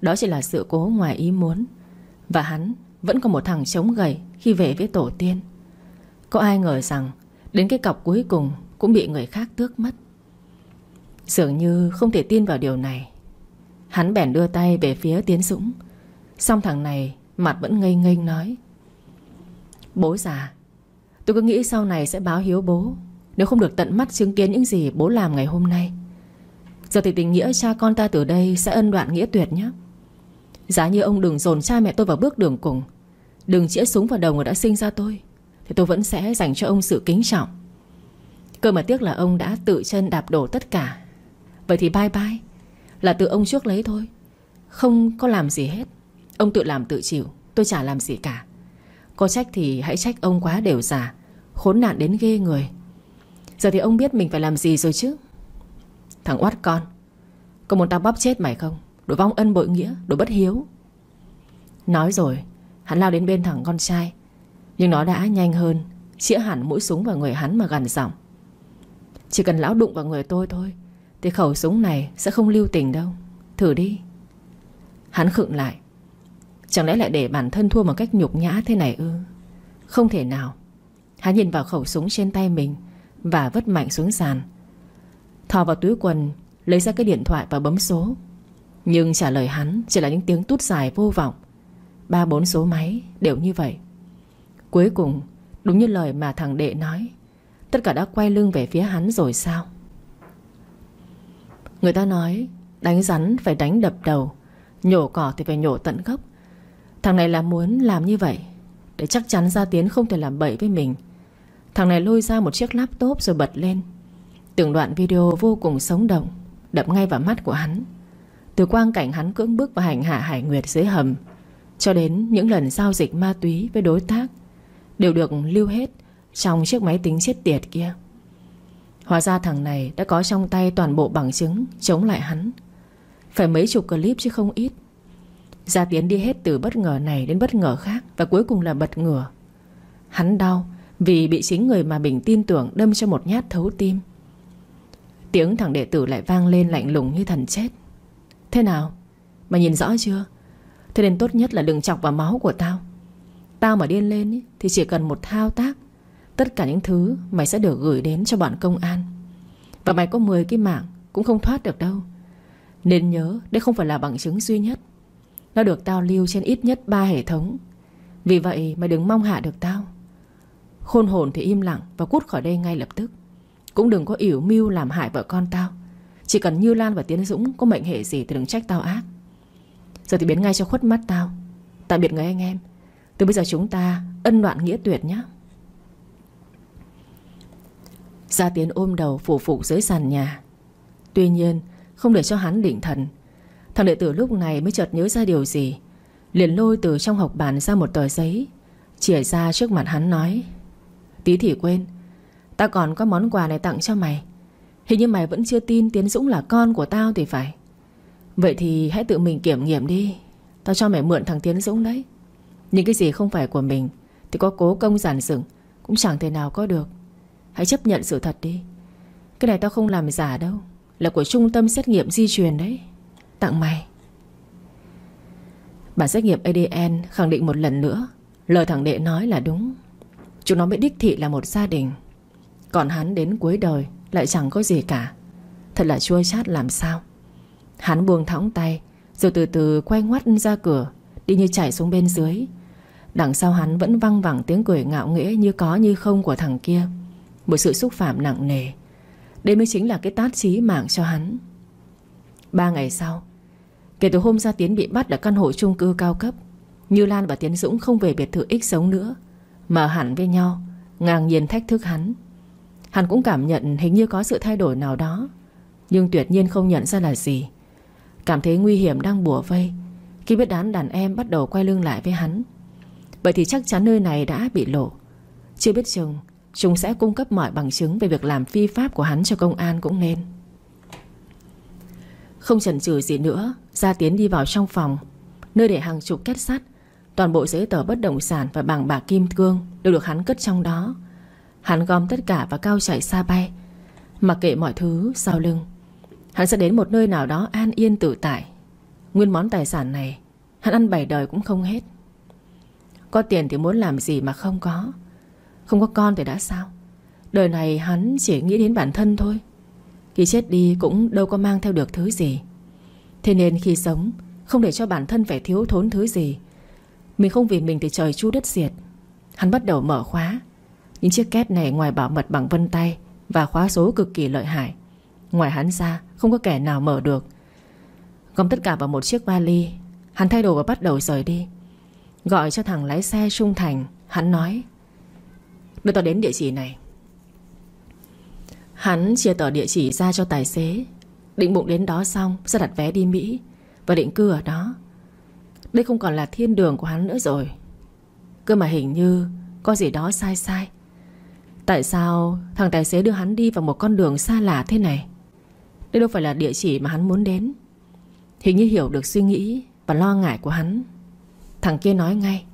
Đó chỉ là sự cố ngoài ý muốn. Và hắn vẫn có một thằng chống gầy Khi về với tổ tiên. Có ai ngờ rằng Đến cái cọc cuối cùng Cũng bị người khác tước mất. Dường như không thể tin vào điều này. Hắn bèn đưa tay về phía Tiến Dũng. Xong thằng này, Mặt vẫn ngây ngây nói. Bố già, Tôi cứ nghĩ sau này sẽ báo hiếu bố. Nếu không được tận mắt chứng kiến những gì bố làm ngày hôm nay. Giờ thì tình nghĩa cha con ta từ đây Sẽ ân đoạn nghĩa tuyệt nhé. Giá như ông đừng dồn cha mẹ tôi vào bước đường cùng. Đừng chĩa súng vào đầu người đã sinh ra tôi, Thì tôi vẫn sẽ dành cho ông sự kính trọng. Cơ mà tiếc là ông đã tự chân đạp đổ tất cả. Vậy thì bye bye. Là tự ông trước lấy thôi. Không có làm gì hết. Ông tự làm tự chịu, Tôi chả làm gì cả. Có trách thì hãy trách ông quá đều giả Khốn nạn đến ghê người. Giờ thì ông biết mình phải làm gì rồi chứ? Thằng oát con, Có muốn tao bóp chết mày không? Đồ vong ân bội nghĩa Đồ bất hiếu. Nói rồi, Hắn lao đến bên thằng con trai. Nhưng nó đã nhanh hơn, Chĩa hẳn mũi súng vào người hắn mà gần giọng. Chỉ cần lão đụng vào người tôi thôi thì khẩu súng này sẽ không lưu tình đâu. Thử đi. Hắn khựng lại. Chẳng lẽ lại để bản thân thua một cách nhục nhã thế này ư? Không thể nào. Hắn nhìn vào khẩu súng trên tay mình Và vứt mạnh xuống sàn. Thò vào túi quần, Lấy ra cái điện thoại và bấm số. Nhưng trả lời hắn chỉ là những tiếng tút dài vô vọng. Ba bốn số máy đều như vậy. Cuối cùng, Đúng như lời mà thằng đệ nói, Tất cả đã quay lưng về phía hắn rồi sao? Người ta nói, Đánh rắn phải đánh đập đầu, Nhổ cỏ thì phải nhổ tận gốc. Thằng này là muốn làm như vậy, Để chắc chắn Gia Tiến không thể làm bậy với mình. Thằng này lôi ra một chiếc laptop rồi bật lên. Từng đoạn video vô cùng sống động, Đập ngay vào mắt của hắn. Từ quang cảnh hắn cưỡng bức và hành hạ Hải Nguyệt dưới hầm, Cho đến những lần giao dịch ma túy với đối tác, Đều được lưu hết Trong chiếc máy tính chết tiệt kia. Hóa ra thằng này đã có trong tay toàn bộ bằng chứng Chống lại hắn. Phải mấy chục clip chứ không ít. Gia Tiến đi hết từ bất ngờ này đến bất ngờ khác Và cuối cùng là bật ngửa. Hắn đau vì bị chính người mà mình tin tưởng Đâm cho một nhát thấu tim. Tiếng thằng đệ tử lại vang lên lạnh lùng như thần chết. Thế nào? Mà nhìn rõ chưa? Thế nên tốt nhất là đừng chọc vào máu của tao. Tao mà điên lên ý, Thì chỉ cần một thao tác Tất cả những thứ mày sẽ được gửi đến cho bọn công an. Và mày có 10 cái mạng Cũng không thoát được đâu. Nên nhớ, đây không phải là bằng chứng duy nhất. Nó được tao lưu trên ít nhất 3 hệ thống. Vì vậy, mày đừng mong hạ được tao. Khôn hồn thì im lặng Và cút khỏi đây ngay lập tức. Cũng đừng có ỉu mưu làm hại vợ con tao. Chỉ cần Như Lan và Tiến Dũng Có mệnh hệ gì thì đừng trách tao ác. Giờ thì biến ngay cho khuất mắt tao. Tạm biệt người anh em. Từ bây giờ chúng ta ân đoạn nghĩa tuyệt nhé Gia Tiến ôm đầu phủ phục dưới sàn nhà. Tuy nhiên, Không để cho hắn định thần. Thằng đệ tử lúc này mới chợt nhớ ra điều gì. Liền lôi từ trong học bàn ra một tờ giấy Chỉa ra trước mặt hắn nói, Tí thì quên, Ta còn có món quà này tặng cho mày. Hình như mày vẫn chưa tin Tiến Dũng là con của tao thì phải. Vậy thì hãy tự mình kiểm nghiệm đi. Tao cho mày mượn thằng Tiến Dũng đấy. Những cái gì không phải của mình Thì có cố công giản dựng Cũng chẳng thể nào có được. Hãy chấp nhận sự thật đi. Cái này tao không làm giả đâu. Là của trung tâm xét nghiệm di truyền đấy. Tặng mày. Bản xét nghiệm ADN khẳng định một lần nữa. Lời thằng đệ nói là đúng. Chúng nó mới đích thị là một gia đình. Còn hắn đến cuối đời Lại chẳng có gì cả. Thật là chua chát làm sao. Hắn buông thõng tay, Rồi từ từ quay ngoắt ra cửa, Đi như chạy xuống bên dưới. Đằng sau hắn vẫn văng vẳng tiếng cười ngạo nghễ Như có như không của thằng kia. Một sự xúc phạm nặng nề. Đây mới chính là cái tát chí mạng cho hắn. Ba ngày sau, Kể từ hôm Gia Tiến bị bắt ở căn hộ chung cư cao cấp, Như Lan và Tiến Dũng không về biệt thự X sống nữa, Mà hẳn với nhau, Ngang nhiên thách thức hắn. Hắn cũng cảm nhận hình như có sự thay đổi nào đó, Nhưng tuyệt nhiên không nhận ra là gì. Cảm thấy nguy hiểm đang bùa vây, Khi biết đán đàn em bắt đầu quay lưng lại với hắn. Vậy thì chắc chắn nơi này đã bị lộ. Chưa biết chừng Chúng sẽ cung cấp mọi bằng chứng Về việc làm phi pháp của hắn cho công an cũng nên. Không chần chừ gì nữa, Gia Tiến đi vào trong phòng, Nơi để hàng chục kết sắt, Toàn bộ giấy tờ bất động sản và bảng bạc kim cương Đều được hắn cất trong đó. Hắn gom tất cả và cao chạy xa bay. Mặc kệ mọi thứ sau lưng, Hắn sẽ đến một nơi nào đó an yên tự tại. Nguyên món tài sản này, Hắn ăn bảy đời cũng không hết. Có tiền thì muốn làm gì mà không có. Không có con thì đã sao? Đời này hắn chỉ nghĩ đến bản thân thôi. Khi chết đi cũng đâu có mang theo được thứ gì. Thế nên khi sống, Không để cho bản thân phải thiếu thốn thứ gì. Mình không vì mình thì trời chu đất diệt. Hắn bắt đầu mở khóa. Những chiếc két này ngoài bảo mật bằng vân tay Và khóa số cực kỳ lợi hại. Ngoài hắn ra, không có kẻ nào mở được. Gom tất cả vào một chiếc vali, Hắn thay đồ và bắt đầu rời đi. Gọi cho thằng lái xe trung thành, Hắn nói Đưa tao đến địa chỉ này. Hắn chia tờ địa chỉ ra cho tài xế. Định bụng đến đó xong, Sẽ đặt vé đi Mỹ Và định cư ở đó. Đây không còn là thiên đường của hắn nữa rồi. Cơ mà hình như Có gì đó sai sai. Tại sao thằng tài xế đưa hắn đi vào một con đường xa lạ thế này? Đây đâu phải là địa chỉ mà hắn muốn đến. Hình như hiểu được suy nghĩ Và lo ngại của hắn. Thằng kia nói ngay.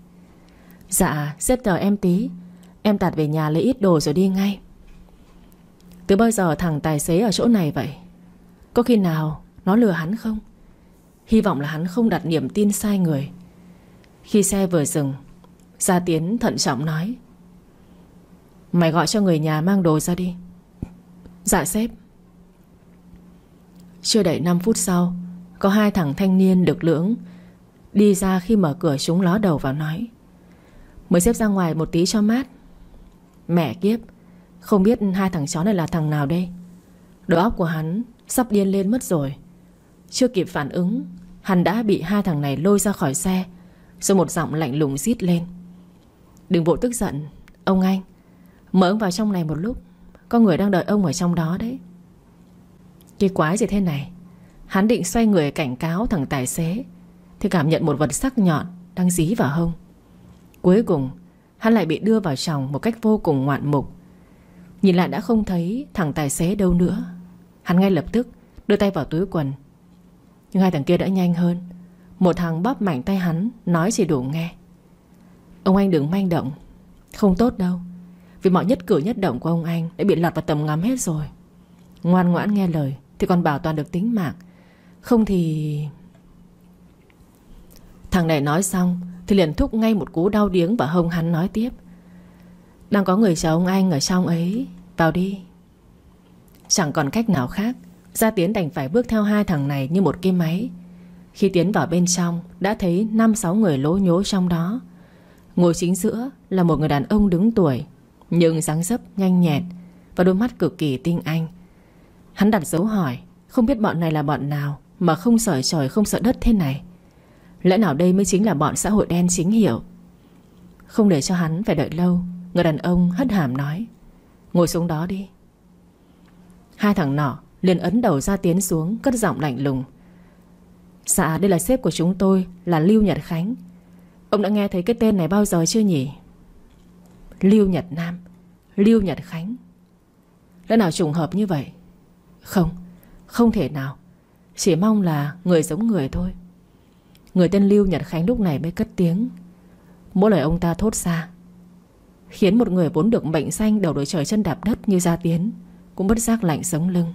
Dạ xếp tờ em tí. Em tạt về nhà lấy ít đồ rồi đi ngay. Từ bao giờ thằng tài xế ở chỗ này vậy? Có khi nào Nó lừa hắn không? Hy vọng là hắn không đặt niềm tin sai người. Khi xe vừa dừng, Gia Tiến thận trọng nói, Mày gọi cho người nhà mang đồ ra đi. Dạ sếp. Chưa đầy 5 phút sau, Có hai thằng thanh niên được lưỡng Đi ra khi mở cửa chúng ló đầu vào nói Mới xếp ra ngoài một tí cho mát. Mẹ kiếp, Không biết hai thằng chó này là thằng nào đây? Đầu óc của hắn Sắp điên lên mất rồi. Chưa kịp phản ứng, Hắn đã bị hai thằng này lôi ra khỏi xe, Rồi một giọng lạnh lùng rít lên. Đừng vội tức giận, Ông anh. Mở ông vào trong này một lúc, Có người đang đợi ông ở trong đó đấy. Cái quái gì thế này? Hắn định xoay người cảnh cáo thằng tài xế, Thì cảm nhận một vật sắc nhọn Đang dí vào hông. Cuối cùng Hắn lại bị đưa vào trong một cách vô cùng ngoạn mục. Nhìn lại đã không thấy thằng tài xế đâu nữa. Hắn ngay lập tức đưa tay vào túi quần. Nhưng hai thằng kia đã nhanh hơn. Một thằng bóp mạnh tay hắn, Nói chỉ đủ nghe. Ông anh đừng manh động. Không tốt đâu. Vì mọi nhất cử nhất động của ông anh Đã bị lọt vào tầm ngắm hết rồi. Ngoan ngoãn nghe lời Thì còn bảo toàn được tính mạng. Không thì... Thằng này nói xong thì liền thúc ngay một cú đau điếng Và hông hắn nói tiếp. Đang có người chờ ông anh ở trong ấy, Vào đi. Chẳng còn cách nào khác, Gia Tiến đành phải bước theo hai thằng này như một cái máy. Khi tiến vào bên trong, Đã thấy 5-6 người lố nhố trong đó. Ngồi chính giữa là một người đàn ông đứng tuổi, Nhưng dáng dấp nhanh nhẹn Và đôi mắt cực kỳ tinh anh. Hắn đặt dấu hỏi, Không biết bọn này là bọn nào Mà không sợ trời không sợ đất thế này. Lẽ nào đây mới chính là bọn xã hội đen chính hiệu? Không để cho hắn phải đợi lâu, Người đàn ông hất hàm nói. Ngồi xuống đó đi. Hai thằng nọ liền ấn đầu ra tiến xuống, Cất giọng lạnh lùng. Dạ đây là sếp của chúng tôi, Là Lưu Nhật Khánh. Ông đã nghe thấy cái tên này bao giờ chưa nhỉ? Lưu Nhật Nam, Lưu Nhật Khánh. Lẽ nào trùng hợp như vậy? Không Không thể nào. Chỉ mong là người giống người thôi. Người tên Lưu Nhật Khánh lúc này mới cất tiếng. Mỗi lời ông ta thốt ra, Khiến một người vốn được mệnh xanh Đầu đội trời chân đạp đất như Gia Tiến, Cũng bất giác lạnh sống lưng.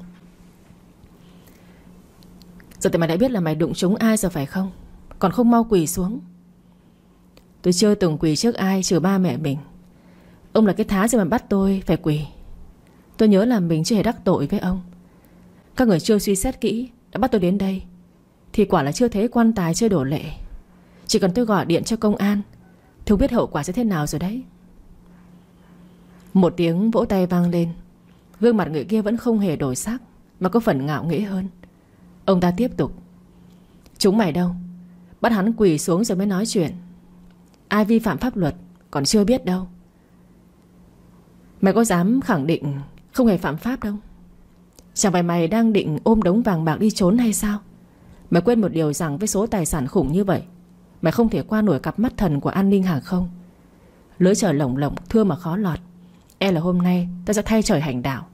Giờ thì mày đã biết là mày đụng trúng ai rồi phải không? Còn không mau quỳ xuống. Tôi chưa từng quỳ trước ai, trừ ba mẹ mình. Ông là cái thá gì mà bắt tôi phải quỳ? Tôi nhớ là mình chưa hề đắc tội với ông. Các người chưa suy xét kỹ, Đã bắt tôi đến đây. Thì quả là chưa thấy quan tài chưa đổ lệ. Chỉ cần tôi gọi điện cho công an Thì biết hậu quả sẽ thế nào rồi đấy. Một tiếng vỗ tay vang lên. Gương mặt người kia vẫn không hề đổi sắc, Mà có phần ngạo nghễ hơn. Ông ta tiếp tục. Chúng mày đâu? Bắt hắn quỳ xuống rồi mới nói chuyện. Ai vi phạm pháp luật Còn chưa biết đâu. Mày có dám khẳng định Không hề phạm pháp đâu? Chẳng phải mày đang định ôm đống vàng bạc đi trốn hay sao? Mày quên một điều rằng Với số tài sản khủng như vậy, Mày không thể qua nổi cặp mắt thần của an ninh hàng không. Lưới trời lồng lộng, thưa mà khó lọt. E là hôm nay ta sẽ thay trời hành đạo.